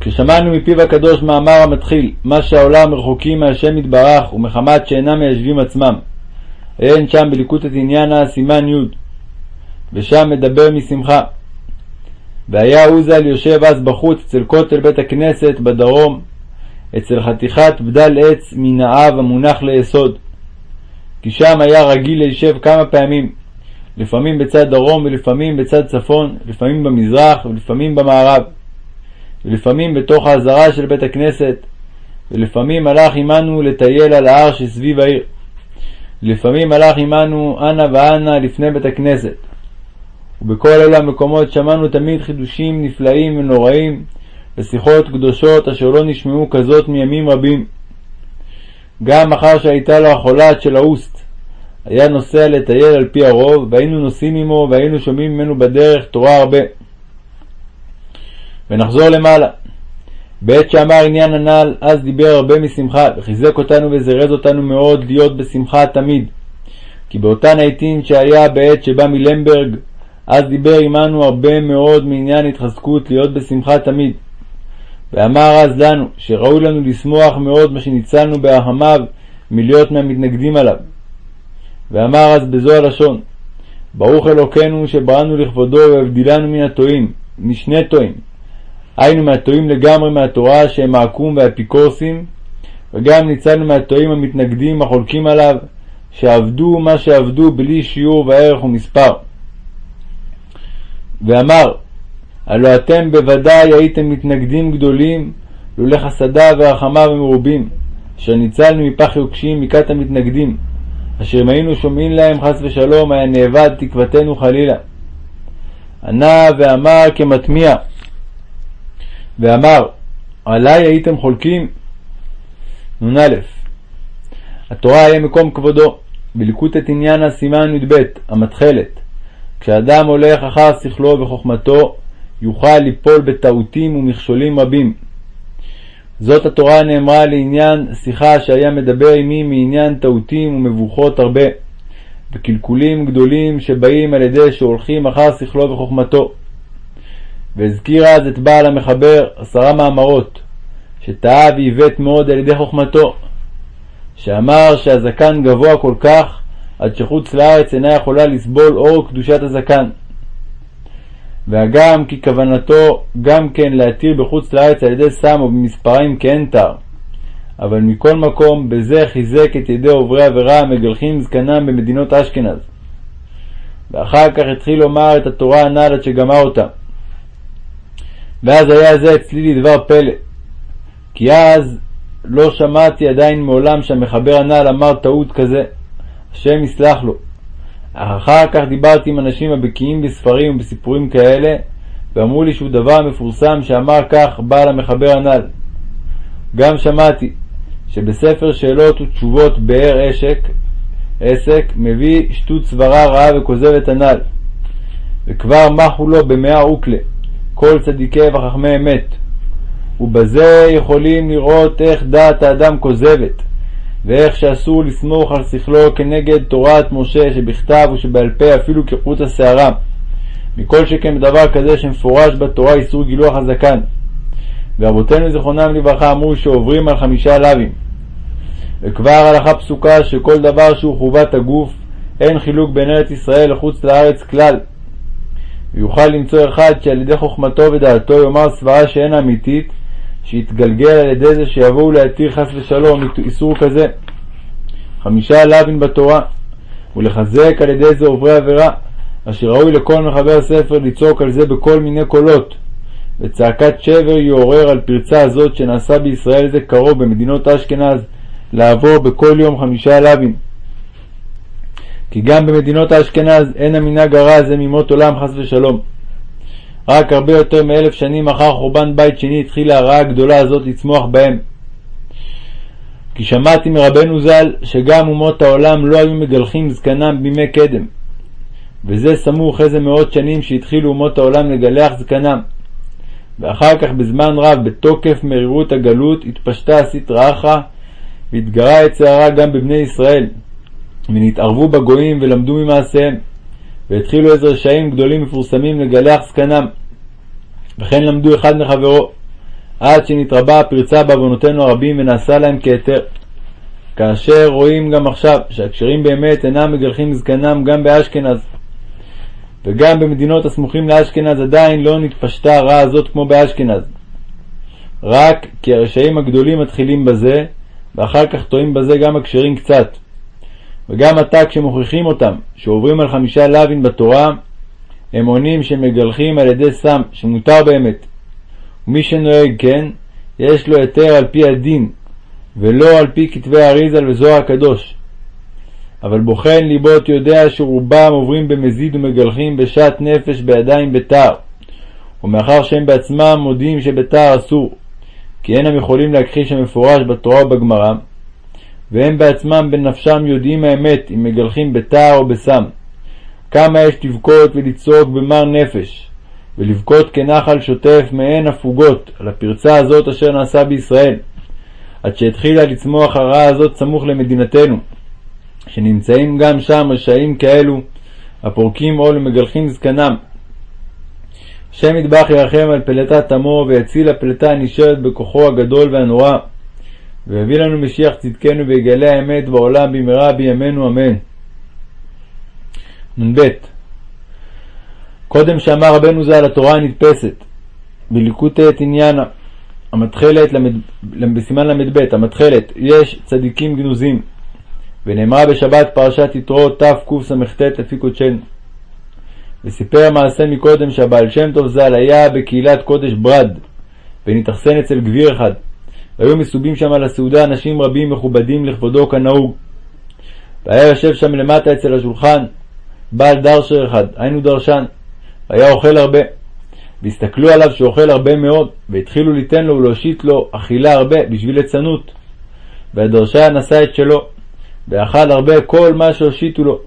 כששמענו מפיו הקדוש מאמר המתחיל, מה שהעולם רחוקים מהשם יתברך ומחמת שאינם מיישבים עצמם, אין שם בליקוטת עניינה סימן י', ושם מדבר משמחה. והיה עוזל יושב אז בחוץ אצל כותל בית הכנסת בדרום, אצל חתיכת בדל עץ מן האב המונח ליסוד. כי שם היה רגיל להישב כמה פעמים, לפעמים בצד דרום ולפעמים בצד צפון, לפעמים במזרח ולפעמים במערב, ולפעמים בתוך העזרה של בית הכנסת, ולפעמים הלך עמנו לטייל על ההר שסביב העיר. לפעמים הלך עמנו אנה ואנה לפני בית הכנסת. ובכל אלו המקומות שמענו תמיד חידושים נפלאים ונוראים ושיחות קדושות אשר לא נשמעו כזאת מימים רבים. גם אחר שהייתה לו החולת של האוסט, היה נוסע לטייל על פי הרוב, והיינו נוסעים עמו והיינו שומעים ממנו בדרך תורה הרבה. ונחזור למעלה. בעת שאמר עניין הנ"ל, אז דיבר הרבה משמחה, וחיזק אותנו וזרז אותנו מאוד להיות בשמחה תמיד. כי באותן העתים שהיה בעת שבא מלמברג, אז דיבר עמנו הרבה מאוד מעניין התחזקות להיות בשמחה תמיד. ואמר אז לנו, שראוי לנו לשמוח מאוד מה שניצלנו ברחמיו מלהיות מהמתנגדים עליו. ואמר אז בזו הלשון, ברוך אלוקינו שבראנו לכבודו והבדילנו מן הטועים, משני טועים. היינו מהטועים לגמרי מהתורה שהם העקום והאפיקורסים, וגם ניצלנו מהטועים המתנגדים החולקים עליו, שעבדו מה שעבדו בלי שיעור וערך ומספר. ואמר, הלא אתם בוודאי הייתם מתנגדים גדולים, לולא חסדה ורחמיו המרובים, אשר ניצלנו מפח יוקשים מכת המתנגדים, אשר אם היינו שומעים להם חס ושלום, היה נאבד תקוותנו חלילה. ענה ואמר כמטמיע, ואמר, עלי הייתם חולקים? נ"א התורה היה מקום כבודו, בליקוטת עניין הסימן י"ב, המתחלת. כשאדם הולך אחר שכלו וחוכמתו, יוכל ליפול בטעותים ומכשולים רבים. זאת התורה נאמרה לעניין שיחה שהיה מדבר עמי מעניין טעותים ומבוכות הרבה, וקלקולים גדולים שבאים על ידי שהולכים אחר שכלו וחוכמתו. והזכיר אז את בעל המחבר עשרה מאמרות, שטעה ועיוות מאוד על ידי חוכמתו, שאמר שהזקן גבוה כל כך, עד שחוץ לארץ אינה יכולה לסבול אור קדושת הזקן. והגם כי כוונתו גם כן להתיר בחוץ לארץ על ידי סם או במספריים כאין תר. אבל מכל מקום, בזה חיזק את ידי עוברי עבירה המגלחים זקנם במדינות אשכנז. ואחר כך התחיל לומר את התורה הנ"ל עד שגמר אותה. ואז היה זה אצלי לדבר פלא. כי אז לא שמעתי עדיין מעולם שהמחבר הנ"ל אמר טעות כזה. השם יסלח לו. אחר כך דיברתי עם אנשים הבקיאים בספרים ובסיפורים כאלה, ואמרו לי שהוא דבר מפורסם שאמר כך בעל המחבר הנ"ל. גם שמעתי שבספר שאלות ותשובות באר עשק, עסק, מביא שטות סברה רעה וכוזבת הנ"ל, וכבר מחו לו במאה אוקלה, כל צדיקי וחכמי אמת, ובזה יכולים לראות איך דעת האדם כוזבת, ואיך שאסור לסמוך על שכלו כנגד תורת משה שבכתב ושבעל פה אפילו כחוט השערה, מכל שכן בדבר כזה שמפורש בתורה איסור גילוח הזקן. ואבותינו זיכרונם לברכה אמרו שעוברים על חמישה לאווים. וכבר הלכה פסוקה שכל דבר שהוא חובת הגוף, אין חילוק בין ארץ ישראל לחוץ לארץ כלל. ויוכל למצוא אחד שעל ידי חוכמתו ודעתו יאמר סברה שאין אמיתית, שיתגלגל על ידי זה שיבואו להתיר חס ושלום איסור כזה. חמישה לאווין בתורה, ולחזק על ידי זה עוברי עבירה, אשר ראוי לכל מחבר ספר לצעוק על זה בכל מיני קולות, וצעקת שבר יעורר על פרצה הזאת שנעשה בישראל זה קרוב במדינות אשכנז לעבור בכל יום חמישה לאווין. כי גם במדינות האשכנז אין המנהג הרע הזה ממות עולם חס ושלום. רק הרבה יותר מאלף שנים אחר חורבן בית שני התחילה הרעה הגדולה הזאת לצמוח בהם. כי שמעתי מרבנו ז"ל שגם אומות העולם לא היו מגלחים זקנם בימי קדם, וזה סמוך איזה מאות שנים שהתחילו אומות העולם לגלח זקנם. ואחר כך בזמן רב, בתוקף מרירות הגלות, התפשטה הסטרא אחרא, והתגרה יצר הרע גם בבני ישראל, ונתערבו בגויים ולמדו ממעשיהם. והתחילו איזה רשעים גדולים מפורסמים לגלח זקנם. וכן למדו אחד מחברו, עד שנתרבה הפרצה בעוונותינו הרבים ונעשה להם כהיתר. כאשר רואים גם עכשיו שהכשרים באמת אינם מגלחים זקנם גם באשכנז. וגם במדינות הסמוכים לאשכנז עדיין לא נתפשטה הרעה הזאת כמו באשכנז. רק כי הרשעים הגדולים מתחילים בזה, ואחר כך טועים בזה גם הכשרים קצת. וגם עתה כשמוכיחים אותם שעוברים על חמישה לאווין בתורה, הם עונים שמגלחים על ידי סם, שמותר באמת. ומי שנוהג כן, יש לו היתר על פי הדין, ולא על פי כתבי אריזל וזוהר הקדוש. אבל בוחן ליבות יודע שרובם עוברים במזיד ומגלחים בשעת נפש בידיים בתער, ומאחר שהם בעצמם מודים שבתער אסור, כי אינם יכולים להכחיש המפורש בתורה ובגמרא, והם בעצמם בנפשם יודעים האמת אם מגלחים בתער או בסם. כמה יש לבכות ולצעוק במר נפש, ולבכות כנחל שוטף מעין הפוגות על הפרצה הזאת אשר נעשה בישראל, עד שהתחילה לצמוח הרעה הזאת סמוך למדינתנו, שנמצאים גם שם רשעים כאלו, הפורקים עול ומגלחים זקנם. השם ידבח ירחם על פלטת עמו, ויציל הפלטה הנשארת בכוחו הגדול והנורא, ויביא לנו משיח צדקנו ויגלה האמת בעולם במהרה בימינו אמן. נ"ב קודם שאמר רבנו ז"ל התורה הנדפסת, בליקוטי את עניינה, המתחלת, בסימן ל"ב, המתחלת, יש צדיקים גנוזים, ונאמרה בשבת פרשת יתרו תקס"ט לפי קודשנו. וסיפר מעשה מקודם שהבעל שם טוב ז"ל היה בקהילת קודש ברד, ונתאכסן אצל גביר אחד, והיו מסובים שם על הסעודה אנשים רבים מכובדים לכבודו כנהוג. והיה יושב שם למטה אצל השולחן בעל דרשר אחד, היינו דרשן, והיה אוכל הרבה. והסתכלו עליו שהוא אוכל הרבה מאוד, והתחילו ליתן לו ולהושיט לו אכילה הרבה בשביל ליצנות. והדרשן עשה את שלו, ואכל הרבה כל מה שהושיטו לו,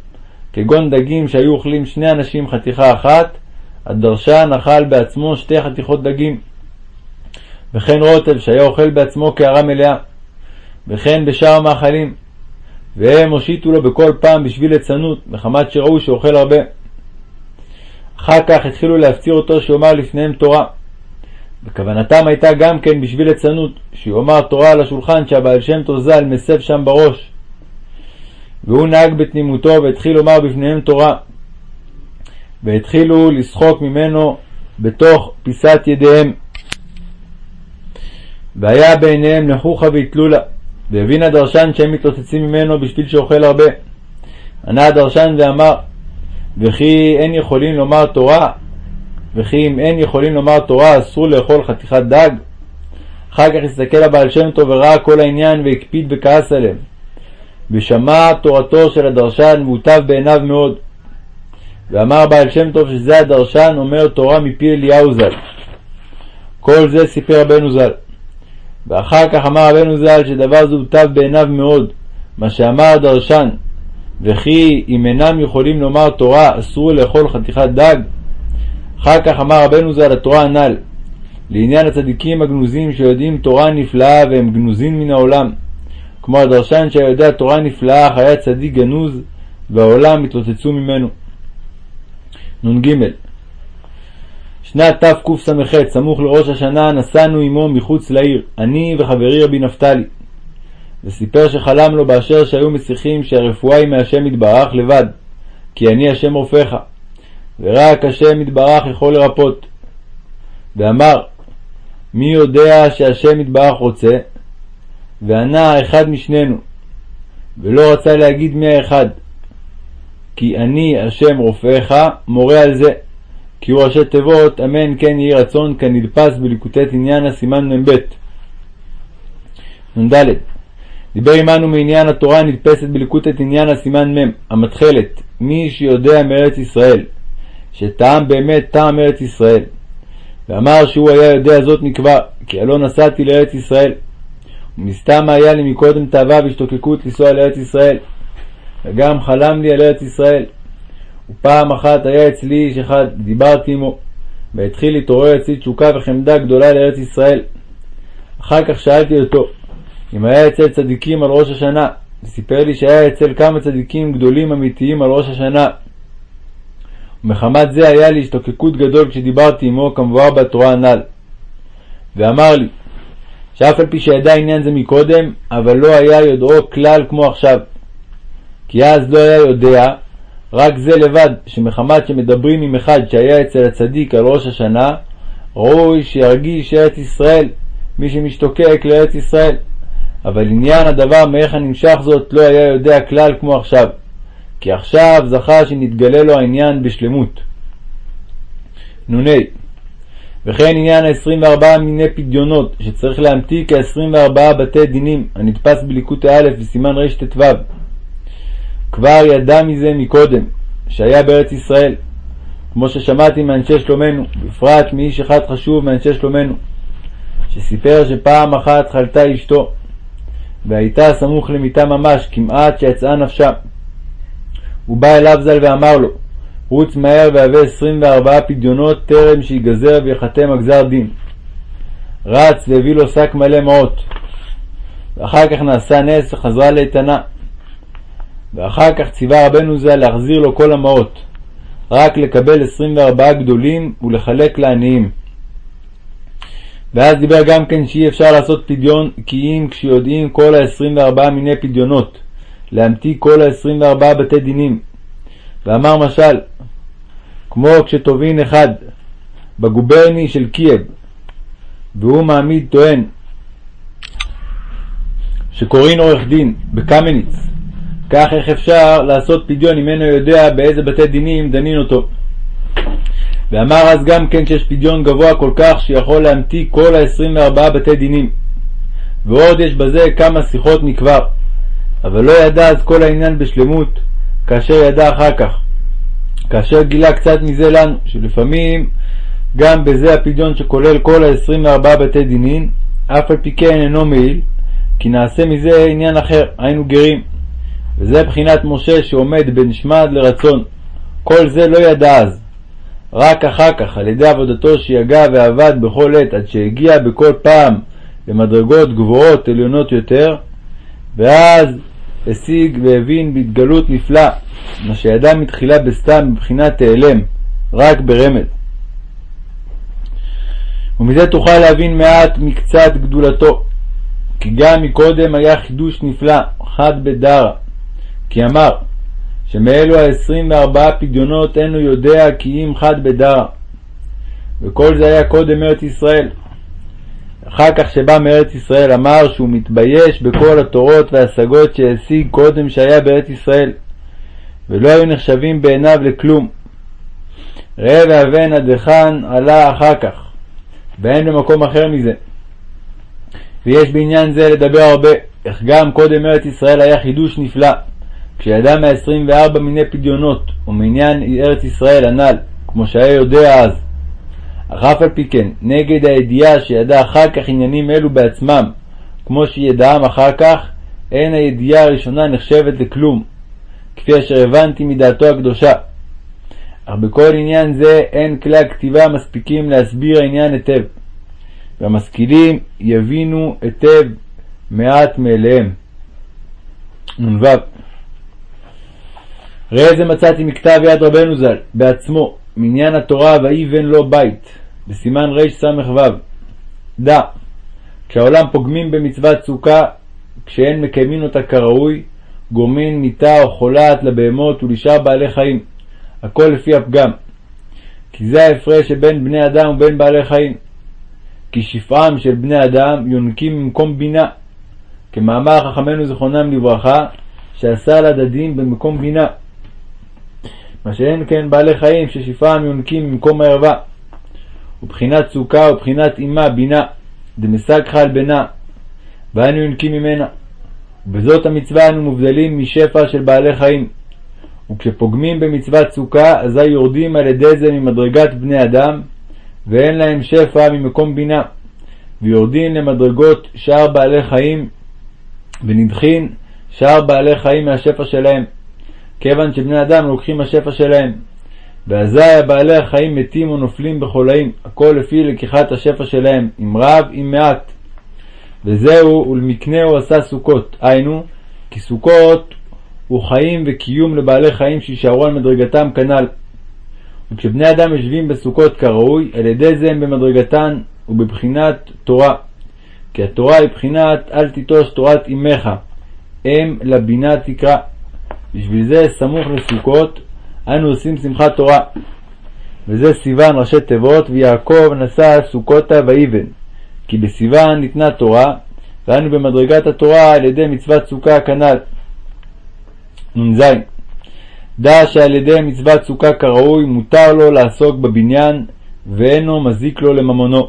כגון דגים שהיו אוכלים שני אנשים חתיכה אחת, הדרשן אכל בעצמו שתי חתיכות דגים. וכן רוטב שהיה אוכל בעצמו קערה מלאה, וכן בשאר המאכלים, והם הושיטו לו בכל פעם בשביל ליצנות, מחמת שראו שאוכל הרבה. אחר כך התחילו להפציר אותו שיאמר לפניהם תורה. וכוונתם הייתה גם כן בשביל ליצנות, שיאמר תורה על השולחן שהבעל שם טוב ז"ל מסב שם בראש. והוא נהג בתמימותו והתחיל לומר בפניהם תורה. והתחילו לשחוק ממנו בתוך פיסת ידיהם. והיה בעיניהם נחוכה ואיתלולה, והבין הדרשן שהם מתלוצצים ממנו בשביל שאוכל הרבה. ענה הדרשן ואמר, וכי אין יכולים לומר תורה, וכי אם אין יכולים לומר תורה אסור לאכול חתיכת דג? אחר כך הסתכל הבעל שם טוב וראה כל העניין והקפיד וכעס עליהם. ושמע תורתו של הדרשן מוטב בעיניו מאוד. ואמר בעל שם טוב שזה הדרשן אומר תורה מפי אליהו ז"ל. כל זה סיפר רבנו ז"ל. ואחר כך אמר רבנו ז"ל שדבר זה הוטב בעיניו מאוד, מה שאמר הדרשן, וכי אם אינם יכולים לומר תורה אסור לאכול חתיכת דג? אחר כך אמר רבנו ז"ל התורה הנ"ל, לעניין הצדיקים הגנוזים שיודעים תורה נפלאה והם גנוזים מן העולם, כמו הדרשן שהיה יודע תורה נפלאה אך היה צדיק גנוז והעולם התלוצצו ממנו. נ"ג שנת תקס"ח, סמוך לראש השנה, נסענו עמו מחוץ לעיר, אני וחברי רבי נפתלי. וסיפר שחלם לו באשר שהיו משיחים שהרפואה היא מהשם יתברך לבד, כי אני השם רופאך, ורק השם יתברך יכול לרפות. ואמר, מי יודע שהשם יתברך רוצה? וענה האחד משנינו, ולא רצה להגיד מי האחד, כי אני השם רופאך מורה על זה. כי הוא ראשי תיבות, אמן כן יהי רצון כנדפס בליקוטי עניין הסימן מ"ב. נ"ד דיבר עמנו מעניין התורה הנדפסת בליקוטי עניין הסימן מ', המתחלת, מי שיודע מארץ ישראל, שטעם באמת טעם ארץ ישראל. ואמר שהוא היה יודע זאת מכבר, כי הלא נסעתי לארץ ישראל. ומסתם היה לי מקודם תאווה והשתוקקות לנסוע לארץ ישראל. וגם חלם לי על ארץ ישראל. ופעם אחת היה אצלי איש אחד, דיברתי עמו, והתחיל להתעורר אצלי תשוקה וחמדה גדולה לארץ ישראל. אחר כך שאלתי אותו, אם היה אצל צדיקים על ראש השנה, וסיפר לי שהיה אצל כמה צדיקים גדולים אמיתיים על ראש השנה. ומחמת זה היה לי השתוקקות גדול כשדיברתי עמו כמבואר בתורה הנ"ל. ואמר לי, שאף על פי שידע עניין זה מקודם, אבל לא היה יודעו כלל כמו עכשיו. כי אז לא היה יודע, רק זה לבד, שמחמת שמדברים עם אחד שהיה אצל הצדיק על ראש השנה, ראוי שירגיש ארץ ישראל, מי שמשתוקק לארץ ישראל. אבל עניין הדבר מאיך הנמשך זאת לא היה יודע כלל כמו עכשיו, כי עכשיו זכה שנתגלה לו העניין בשלמות. נ. וכן עניין ה-24 מיני פדיונות, שצריך להמתיא כ-24 בתי דינים, הנתפס בליקוטי א' בסימן רט"ו. כבר ידע מזה מקודם, שהיה בארץ ישראל, כמו ששמעתי מאנשי שלומנו, בפרט מאיש אחד חשוב מאנשי שלומנו, שסיפר שפעם אחת חלתה אשתו, והייתה סמוך למיתה ממש, כמעט שיצאה נפשה. הוא בא אליו ז"ל ואמר לו, רוץ מהר והווה עשרים וארבעה פדיונות טרם שיגזר ויחתם הגזר דין. רץ והביא לו שק מלא מעות. ואחר כך נעשה נס וחזרה לאיתנה. ואחר כך ציווה רבנו ז"ל להחזיר לו כל המעות, רק לקבל עשרים וארבעה גדולים ולחלק לעניים. ואז דיבר גם כן שאי אפשר לעשות פדיון כי אם כשיודעים כל העשרים וארבעה מיני פדיונות, להמתיא כל העשרים וארבעה בתי דינים. ואמר משל, כמו כשטובין אחד בגוברני של קייב, והוא מעמיד טוען שקוראים עורך דין בקמניץ, כך איך אפשר לעשות פדיון אם אינו יודע באיזה בתי דינים דנין אותו. ואמר אז גם כן שיש פדיון גבוה כל כך שיכול להמתיא כל ה-24 בתי דינים. ועוד יש בזה כמה שיחות מכבר. אבל לא ידע אז כל העניין בשלמות, כאשר ידע אחר כך. כאשר גילה קצת מזה לנו, שלפעמים גם בזה הפדיון שכולל כל ה-24 בתי דינין, אף על פי כן אינו מעיל, כי נעשה מזה עניין אחר, היינו גרים. וזה בחינת משה שעומד בין שמד לרצון. כל זה לא ידע אז. רק אחר כך, על ידי עבודתו שיגע ועבד בכל עת, עד שהגיע בכל פעם למדרגות גבוהות עליונות יותר, ואז השיג והבין בהתגלות נפלא, מה שידע מתחילה בסתם מבחינת תיעלם, רק ברמז. ומזה תוכל להבין מעט מקצת גדולתו, כי גם מקודם היה חידוש נפלא, חד בדרא, כי אמר, שמאלו העשרים וארבעה פדיונות אינו יודע כי אם חד בדרא. וכל זה היה קודם ארץ ישראל. אחר כך שבא מארץ ישראל אמר שהוא מתבייש בכל התורות וההשגות שהשיג קודם שהיה בארץ ישראל, ולא היו נחשבים בעיניו לכלום. ראה והבן עד היכן עלה אחר כך, ואין במקום אחר מזה. ויש בעניין זה לדבר הרבה, איך גם קודם ארץ ישראל היה חידוש נפלא. כשידע מעשרים וארבע מיני פדיונות ומעניין ארץ ישראל הנ"ל, כמו שהיה יודע אז, אך אף על פי כן, נגד הידיעה שידע אחר כך עניינים אלו בעצמם, כמו שידעם אחר כך, אין הידיעה הראשונה נחשבת לכלום, כפי אשר הבנתי מדעתו הקדושה. אך בכל עניין זה אין כלי הכתיבה מספיקים להסביר העניין היטב, והמשכילים יבינו היטב מעט מאליהם. נ"ו ראה זה מצאתי מכתב יד רבנו ז"ל, בעצמו, מניין התורה ויבן לו בית, בסימן רס"ו. דע, כשהעולם פוגמים במצוות סוכה, כשאין מקיימים אותה כראוי, גורמין מיתה או חולת לבהמות ולשאר בעלי חיים, הכל לפי הפגם. כי זה ההפרש שבין בני אדם ובין בעלי חיים. כי שפעם של בני אדם יונקים ממקום בינה, כמאמר חכמינו זיכרונם לברכה, שעשה לדדים במקום בינה. מה שאין כן בעלי חיים ששפעם יונקים ממקום הערווה. ובחינת סוכה ובחינת אימה בינה, דמסגחה על בנה, ואנו יונקים ממנה. ובזאת המצווה אנו מובדלים משפע של בעלי חיים. וכשפוגמים במצוות סוכה, אזי יורדים על ידי זה ממדרגת בני אדם, ואין להם שפע ממקום בינה, ויורדים למדרגות שאר בעלי חיים, ונדחין שאר בעלי חיים מהשפע שלהם. כיוון שבני אדם לוקחים השפע שלהם. ואזי הבעלי החיים מתים או נופלים בחולאים, הכל לפי לקיחת השפע שלהם, עם רב עם מעט. וזהו ולמקנהו עשה סוכות, היינו, כי סוכות הוא חיים וקיום לבעלי חיים שישארו על מדרגתם כנ"ל. וכשבני אדם יושבים בסוכות כראוי, על ידי זה הם במדרגתן ובבחינת תורה. כי התורה היא בחינת אל תיטוש תורת אמך, אם לבינה תקרא. בשביל זה סמוך לסוכות אנו עושים שמחת תורה. וזה סיוון ראשי תיבות, ויעקב נשא סוכותה ויבן. כי בסיוון ניתנה תורה, ואנו במדרגת התורה על ידי מצוות סוכה כנ"ל. נ"ז דע שעל ידי מצוות סוכה כראוי מותר לו לעסוק בבניין, ואינו מזיק לו לממונו.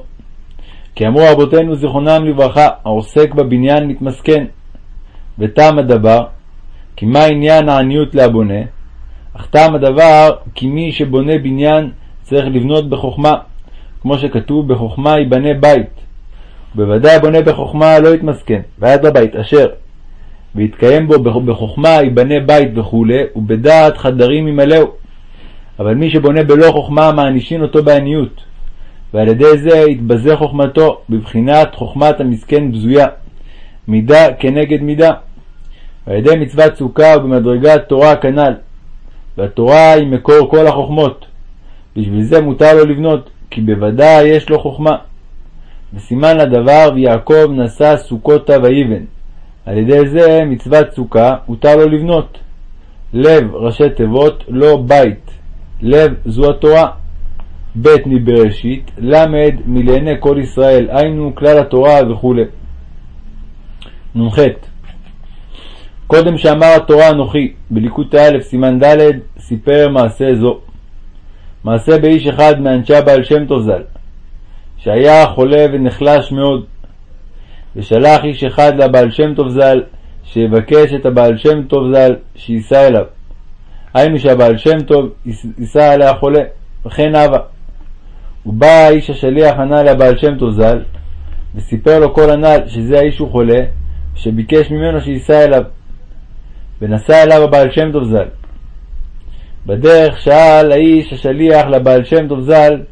כי אמרו רבותינו זיכרונם לברכה, העוסק בבניין מתמסכן. וטעם הדבר, כי מה עניין העניות להבונה? אך טעם הדבר כי מי שבונה בניין צריך לבנות בחוכמה, כמו שכתוב בחוכמה ייבנה בית. ובוודאי הבונה בחוכמה לא יתמסכן, ואדרבה יתעשר. ויתקיים בו בחוכמה ייבנה בית וכו', ובדעת חדרים ימלאו. אבל מי שבונה בלא חוכמה מענישין אותו בעניות, ועל ידי זה יתבזה חוכמתו, בבחינת חוכמת המסכן בזויה, מידה כנגד מידה. ועל ידי מצוות סוכה ובמדרגת תורה כנ"ל. והתורה היא מקור כל החוכמות. בשביל זה מותר לו לבנות, כי בוודאי יש לו חוכמה. וסימן לדבר, ויעקב נשא סוכותה ויבן. על ידי זה מצוות סוכה הותר לו לבנות. לב ראשי תיבות לא בית, לב זו התורה. ב' מבראשית, ל' מלעיני כל ישראל, היינו כלל התורה וכו'. נ"ח קודם שאמר התורה אנוכי, בליקוד א' סימן ד', סיפר מעשה זו. מעשה באיש אחד מאנשי הבעל שם טוב ז"ל, שהיה חולה ונחלש מאוד, ושלח איש אחד לבעל שם טוב ז"ל, שיבקש את הבעל שם טוב ז"ל שיישא אליו. היינו שהבעל שם טוב יישא אלי החולה, וכן הווה. ובא האיש השליח הנ"ל לבעל שם טוב ז"ל, וסיפר לו כל הנ"ל שזה האיש הוא חולה, שביקש ממנו שיישא אליו. ונסע אליו הבעל שם טוב ז"ל. בדרך שאל האיש השליח לבעל שם טוב ז"ל,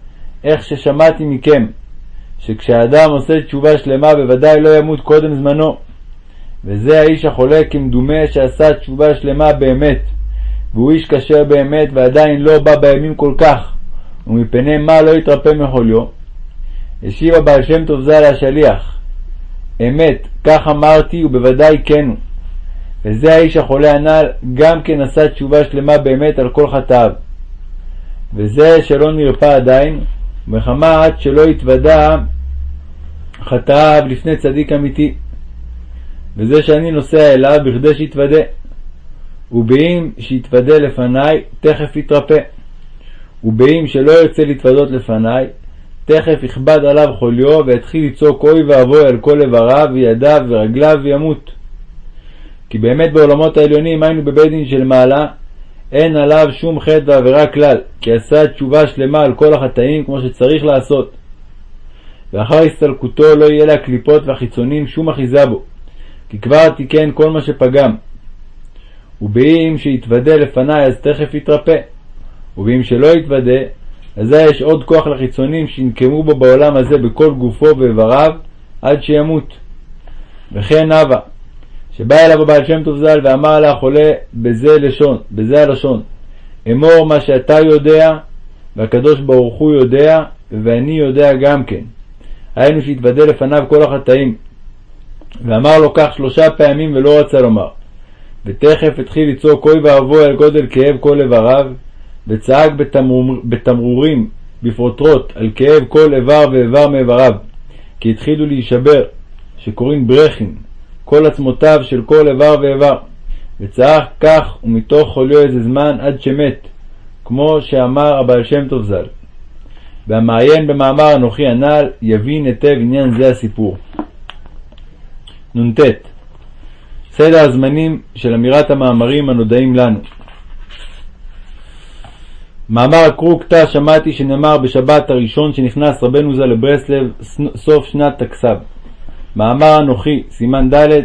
איך ששמעתי מכם, שכשאדם עושה תשובה שלמה בוודאי לא ימות קודם זמנו. וזה האיש החולה כמדומה שעשה תשובה שלמה באמת, והוא איש כשר באמת ועדיין לא בא בימים כל כך, ומפני מה לא יתרפא מחוליו? השיב הבעל שם טוב ז"ל השליח, אמת, כך אמרתי ובוודאי כן הוא. וזה האיש החולה הנ"ל גם כן עשה תשובה שלמה באמת על כל חטאיו. וזה שלא נרפא עדיין, מחמת שלא התוודה חטאיו לפני צדיק אמיתי. וזה שאני נוסע אליו בכדי שיתוודה. ובאם שיתוודה לפניי, תכף יתרפא. ובאם שלא ירצה להתוודות לפניי, תכף יכבד עליו חוליו, ויתחיל לצעוק אוי ואבוי על כל איבריו וידיו ורגליו וימות. כי באמת בעולמות העליונים היינו בבית דין של מעלה, אין עליו שום חטא ועבירה כלל, כי עשה תשובה שלמה על כל החטאים כמו שצריך לעשות. ואחר הסתלקותו לא יהיה לקליפות והחיצונים שום אחיזה בו, כי כבר תיקן כל מה שפגם. ובאם שיתוודה לפניי אז תכף יתרפא, ובאם שלא יתוודה, אזי יש עוד כוח לחיצונים שינקמו בו בעולם הזה בכל גופו ואיבריו, עד שימות. וכן הווה, שבא אליו הבעל שם טוב ז"ל ואמר לה החולה בזה לשון, בזה הלשון, אמור מה שאתה יודע, והקדוש ברוך הוא יודע, ואני יודע גם כן. היינו שהתוודה לפניו כל החטאים. ואמר לו כך שלושה פעמים ולא רצה לומר. ותכף התחיל לצעוק אוי ואבוי על גודל כאב כל איבריו, וצעק בתמרור, בתמרורים, בפרוטרוט, על כאב כל איבר ואיבר מאיבריו, כי התחילו להישבר, שקוראים ברכין, כל עצמותיו של כל איבר ואיבר, וצעק כך ומתוך חוליו איזה זמן עד שמת, כמו שאמר הבעל שם טוב ז"ל. והמעיין במאמר אנוכי הנ"ל יבין היטב עניין זה הסיפור. נ"ט סדר הזמנים של אמירת המאמרים הנודעים לנו מאמר הקרוקתא שמעתי שנאמר בשבת הראשון שנכנס רבנו ז"ל לברסלב סוף שנת תקס"ב. מאמר אנוכי, סימן ד',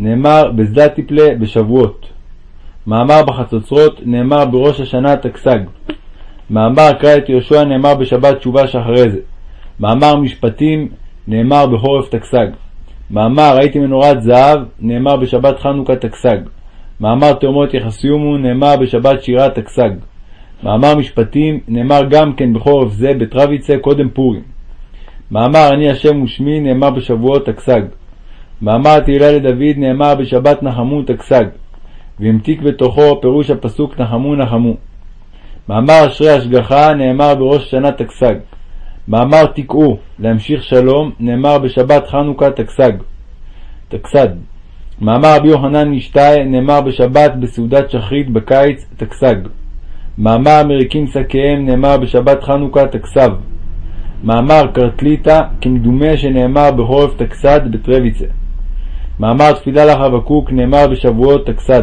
נאמר בשדה טיפלה בשבועות. מאמר בחצוצרות נאמר בראש השנה תקס"ג. מאמר קרא את יהושע נאמר בשבת תשובה שאחרי זה. מאמר משפטים נאמר בחורף תקס"ג. מאמר ראיתי מנורת זהב נאמר בשבת חנוכה תקס"ג. מאמר תאומות יחסיומו נאמר בשבת שירה תקס"ג. מאמר משפטים נאמר גם כן בחורף זה בטרביצה קודם פורים. מאמר אני השם ושמי נאמר בשבועות תקס"ג. מאמר תהילה לדוד נאמר בשבת נחמו תקס"ג. והמתיק בתוכו פירוש הפסוק נחמו נחמו. מאמר אשרי השגחה נאמר בראש השנה תקס"ג. מאמר תקעו להמשיך שלום נאמר בשבת חנוכה תקס"ג. תקס"ד. מאמר רבי יוחנן משתאי נאמר בשבת בסעודת שחרית בקיץ תקס"ג. מאמר מריקים שקיהם נאמר בשבת חנוכה תקס"ב. מאמר קרטליטה כמדומה שנאמר בחורף תקס"ד בטרוויצה. מאמר תפילה לחבקוק נאמר בשבועות תקס"ד.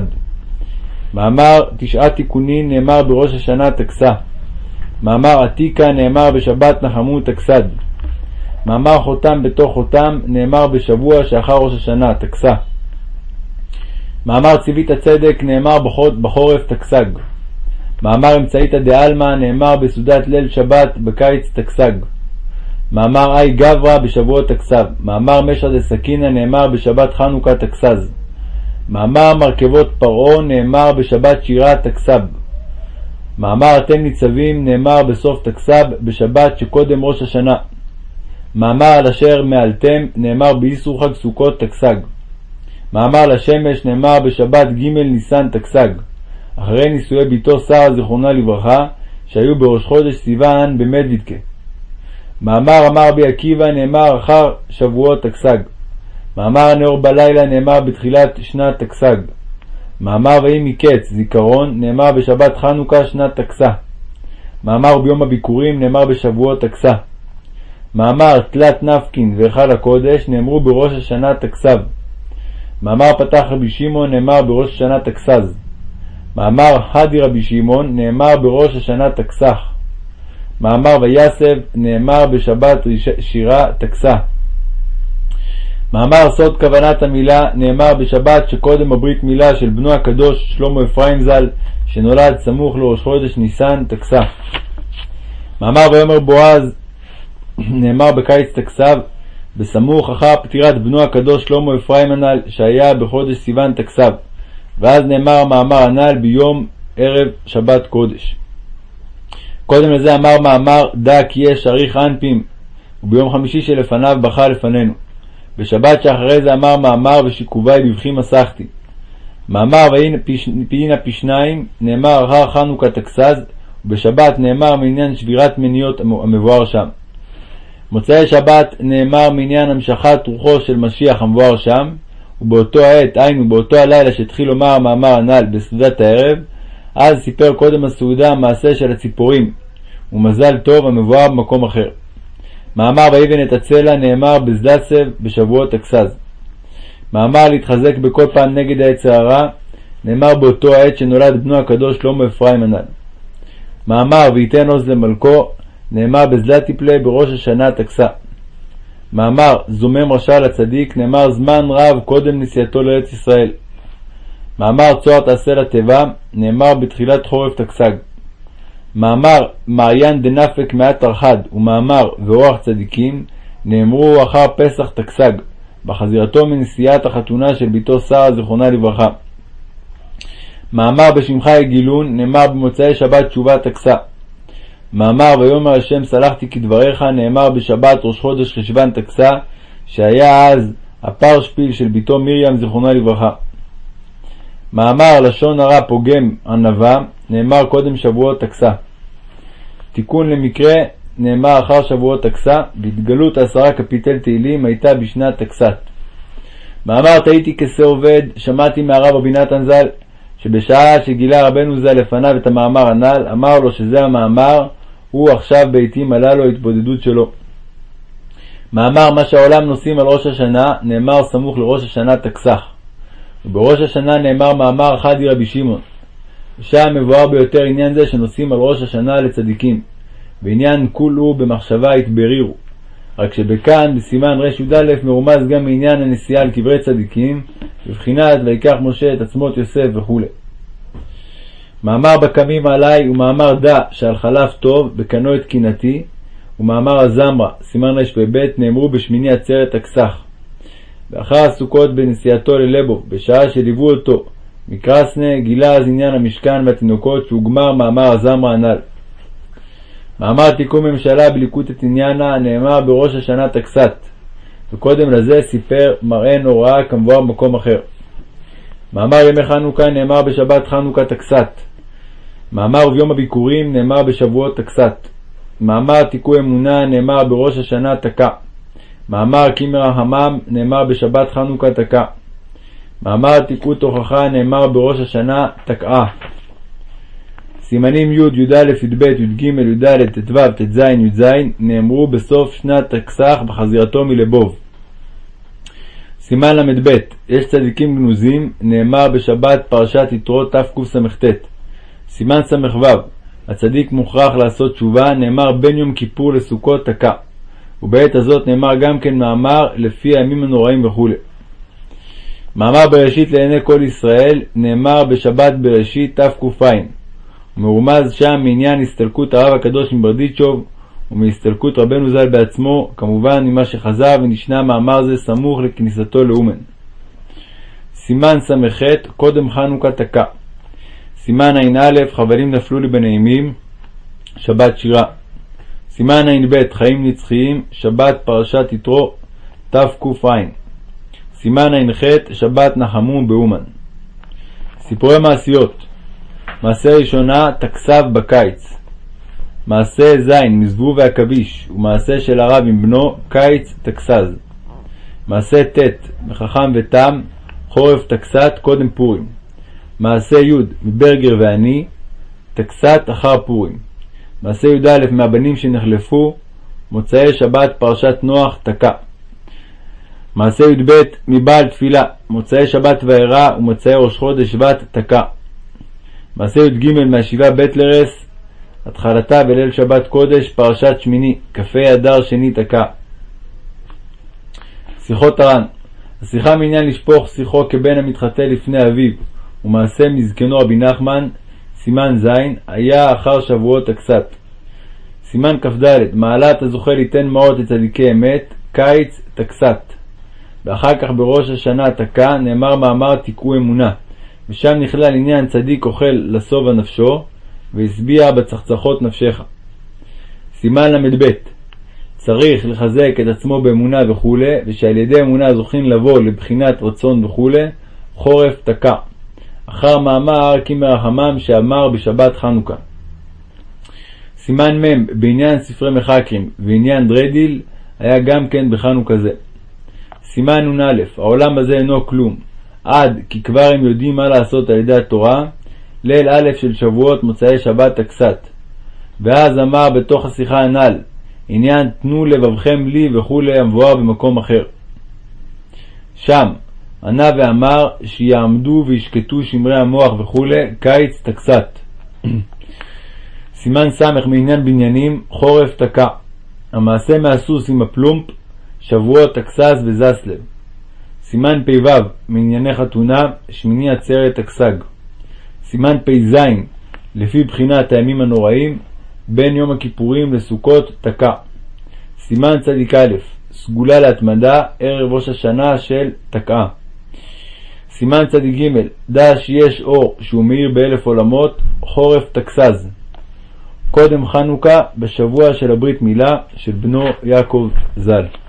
מאמר תשעת תיקונים נאמר בראש השנה תקסה. מאמר עתיקה נאמר בשבת נחמו תקסד. מאמר חותם בתוך חותם נאמר בשבוע שאחר ראש השנה תקסה. מאמר ציווית הצדק נאמר בחורף תקסג. מאמר אמצעיתא דעלמא נאמר בסעודת ליל שבת בקיץ תקסג. מאמר אי גברא בשבועות תקסב. מאמר משע דסכינא נאמר בשבת חנוכה תקסז. מאמר מרכבות פרעה נאמר בשבת שירה תקסב. מאמר אתם ניצבים נאמר בסוף תקסב בשבת שקודם ראש השנה. מאמר על אשר מעלתם נאמר באיסור חג סוכות תקסג. מאמר לשמש נאמר בשבת ג' ניסן תקסג. אחרי נישואי בתו שרה זיכרונה לברכה שהיו בראש חודש סיוון במדוידקה. מאמר אמר רבי עקיבא נאמר אחר שבועות תקסג. מאמר הנאור בלילה נאמר בתחילת שנת תקסג. מאמר ויהי מקץ זיכרון נאמר בשבת חנוכה שנת תקסה. מאמר ביום הביקורים נאמר בשבועות תקסה. מאמר תלת נפקין והיכל הקודש נאמרו בראש השנה תקסב. מאמר פתח רבי שמעון נאמר בראש השנה תקסז. מאמר הדי רבי שמעון נאמר בראש השנה תקסח. מאמר ויסב נאמר בשבת שירה תקסה. מאמר סוד כוונת המילה נאמר בשבת שקודם הברית מילה של בנו הקדוש שלמה אפרים ז"ל שנולד סמוך לראש חודש ניסן תקסה. מאמר ויאמר בועז נאמר בקיץ תקסב בסמוך אחר פטירת בנו הקדוש שלמה אפרים הנ"ל שהיה בחודש סיוון תקסב ואז נאמר המאמר הנ"ל ביום ערב שבת קודש. קודם לזה אמר מאמר דע כי יש אריך אנפים וביום חמישי שלפניו בכה לפנינו. בשבת שאחרי זה אמר מאמר ושיקובי בבכי מסכתי. מאמר ויהינה פי שניים נאמר אחר חנוכה תקסז ובשבת נאמר מעניין שבירת מניות המבואר שם. מוצאי שבת נאמר מעניין המשכת רוחו של משיח המבואר שם ובאותו העת, היינו באותו הלילה שהתחיל לומר המאמר הנ"ל בסעודת הערב, אז סיפר קודם הסעודה מעשה של הציפורים, ומזל טוב המבואר במקום אחר. מאמר ויבן את הצלע נאמר בזדסב בשבועות תקסז. מאמר להתחזק בכל פעם נגד היצר הרע נאמר באותו העת שנולד בנו הקדוש שלמה אפרים הנ"ל. מאמר וייתן עוז למלכו נאמר בזלתיפלי בראש השנה תקסה. מאמר זומם רשע לצדיק נאמר זמן רב קודם נסיעתו לארץ ישראל. מאמר צוהר תעשה לתיבה נאמר בתחילת חורף תקסג. מאמר מעיין דנפק מעט תרחד ומאמר ואורח צדיקים נאמרו אחר פסח תקסג בחזירתו מנסיעת החתונה של בתו שרה זיכרונה לברכה. מאמר בשמך יגילון נאמר במוצאי שבת תשובה תקסה. מאמר ויאמר השם סלחתי כדבריך נאמר בשבת ראש חודש חשוון תקסה שהיה אז הפרשפיל של בתו מרים זיכרונה לברכה. מאמר לשון הרע פוגם ענווה נאמר קודם שבועות תקסה. תיקון למקרה נאמר אחר שבועות תקסה והתגלות עשרה קפיטל תהילים הייתה בשנת תקסת. מאמר תהיתי כשה עובד שמעתי מהרב רבי נתן ז"ל שבשעה שגילה רבנו ז"ל לפניו את המאמר הנ"ל אמר לו שזה המאמר הוא עכשיו בעתים הללו ההתבודדות שלו. מאמר מה שהעולם נושאים על ראש השנה נאמר סמוך לראש השנה תקסח. ובראש השנה נאמר מאמר חדי רבי שמעון. ושם מבואר ביותר עניין זה שנושאים על ראש השנה לצדיקים. ועניין כולו במחשבה התברירו. רק שבכאן, בסימן רי"א, מרומז גם עניין הנסיעה על קברי צדיקים, בבחינת ויקח משה את עצמות יוסף וכו'. מאמר בקמים עלי ומאמר דע שעל חלף טוב בקנו את קנאתי ומאמר הזמרה סימן רפ"ב נאמרו בשמיני עצרת הכסח. ואחר הסוכות בנסיעתו ללבוב בשעה שליוו אותו מקרסנה גילה אז עניין המשכן והתינוקות שהוגמר מאמר הזמרה הנ"ל. מאמר תיקון ממשלה בליקוטת עניינה נאמר בראש השנה תקסת וקודם לזה סיפר מראה נוראה כמבואר במקום אחר. מאמר ימי חנוכה נאמר בשבת חנוכה תקסת מאמר וביום הביקורים נאמר בשבועות תקסת. מאמר תיקוי אמונה נאמר בראש השנה תקע. מאמר קימר החמם נאמר בשבת חנוכה תקע. מאמר תיקות תוכחה נאמר בראש השנה תקעה. סימנים י', י"א, י"ב, י"ג, י"ד, ט"ו, ט"ז, י"ז נאמרו בסוף שנת תקסח בחזירתו מלבוב. סימן ל"ב יש צדיקים גנוזים, נאמר בשבת פרשת יתרו תקס"ט. סימן ס"ו הצדיק מוכרח לעשות תשובה, נאמר בין יום כיפור לסוכות תקע. ובעת הזאת נאמר גם כן מאמר לפי הימים הנוראים וכו'. מאמר בראשית לעיני כל ישראל נאמר בשבת בראשית תק"ע. ומרומז שם מעניין הסתלקות הרב הקדוש מברדיצ'וב ומהסתלקות רבנו ז"ל בעצמו, כמובן ממה שחזר ונשנה מאמר זה סמוך לכניסתו לאומן. סימן ס"ח קודם חנוכה תקע. סימן ע"א חבלים נפלו לי שבת שירה. סימן ע"ב חיים נצחיים, שבת פרשת יתרו, תק"ע. סימן ע"ח שבת נחמו באומן. סיפורי מעשיות. מעשה ראשונה תכסב בקיץ. מעשה ז' מזבוב ועכביש ומעשה של הרב עם בנו קיץ תכסז מעשה ט' מחכם ותם חורף תכסת קודם פורים. מעשה י' מברגר ואני תכסת אחר פורים מעשה י"א מהבנים שנחלפו מוצאי שבת פרשת נוח תקע. מעשה י"ב מבעל תפילה מוצאי שבת וארא ומוצאי ראש חודש שבט תקע. מעשה י"ג מהשיבה בטלרס התחלתה בליל שבת קודש פרשת שמיני כ"ה אדר שני תקע. שיחות הר"ן השיחה מעניין לשפוך שיחו כבן המתחטא לפני אביו ומעשה מזקנו רבי נחמן סימן ז' היה אחר שבועות הקסת סימן כ"ד מעלת הזוכה ליתן מעות לצדיקי אמת קיץ תקסת ואחר כך בראש השנה תקע נאמר מאמר תיקעו אמונה ושם נכלל עניין צדיק אוכל לשובע נפשו והשביע בצחצחות נפשך. סימן ל"ב צריך לחזק את עצמו באמונה וכו', ושעל ידי אמונה זוכים לבוא לבחינת רצון וכו', חורף תקע. אחר מאמר קים רחמם שאמר בשבת חנוכה. סימן מ' בעניין ספרי מחקרים ועניין דרדיל היה גם כן בחנוכה זה. סימן נ"א העולם הזה אינו כלום, עד כי כבר הם יודעים מה לעשות על ידי התורה, ליל א' של שבועות מוצאי שבת הקסת. ואז אמר בתוך השיחה הנ"ל, עניין תנו לבבכם לי וכולי המבואר במקום אחר. שם ענה ואמר שיעמדו וישקטו שמרי המוח וכולי, קיץ תקסת. סימן ס' מעניין בניינים, חורף תקע. המעשה מהסוס עם הפלומפ, שבועות תקסס וזסלב. סימן פ"ו מענייני חתונה, שמיני עצרת תקסג. סימן פ"ז לפי בחינת הימים הנוראים, בין יום הכיפורים לסוכות תקע. סימן צ"א סגולה להתמדה, ערב ראש השנה של תקעה. סימן צ"ג דע שיש אור שהוא מאיר באלף עולמות, חורף תקסז. קודם חנוכה בשבוע של הברית מילה של בנו יעקב ז"ל.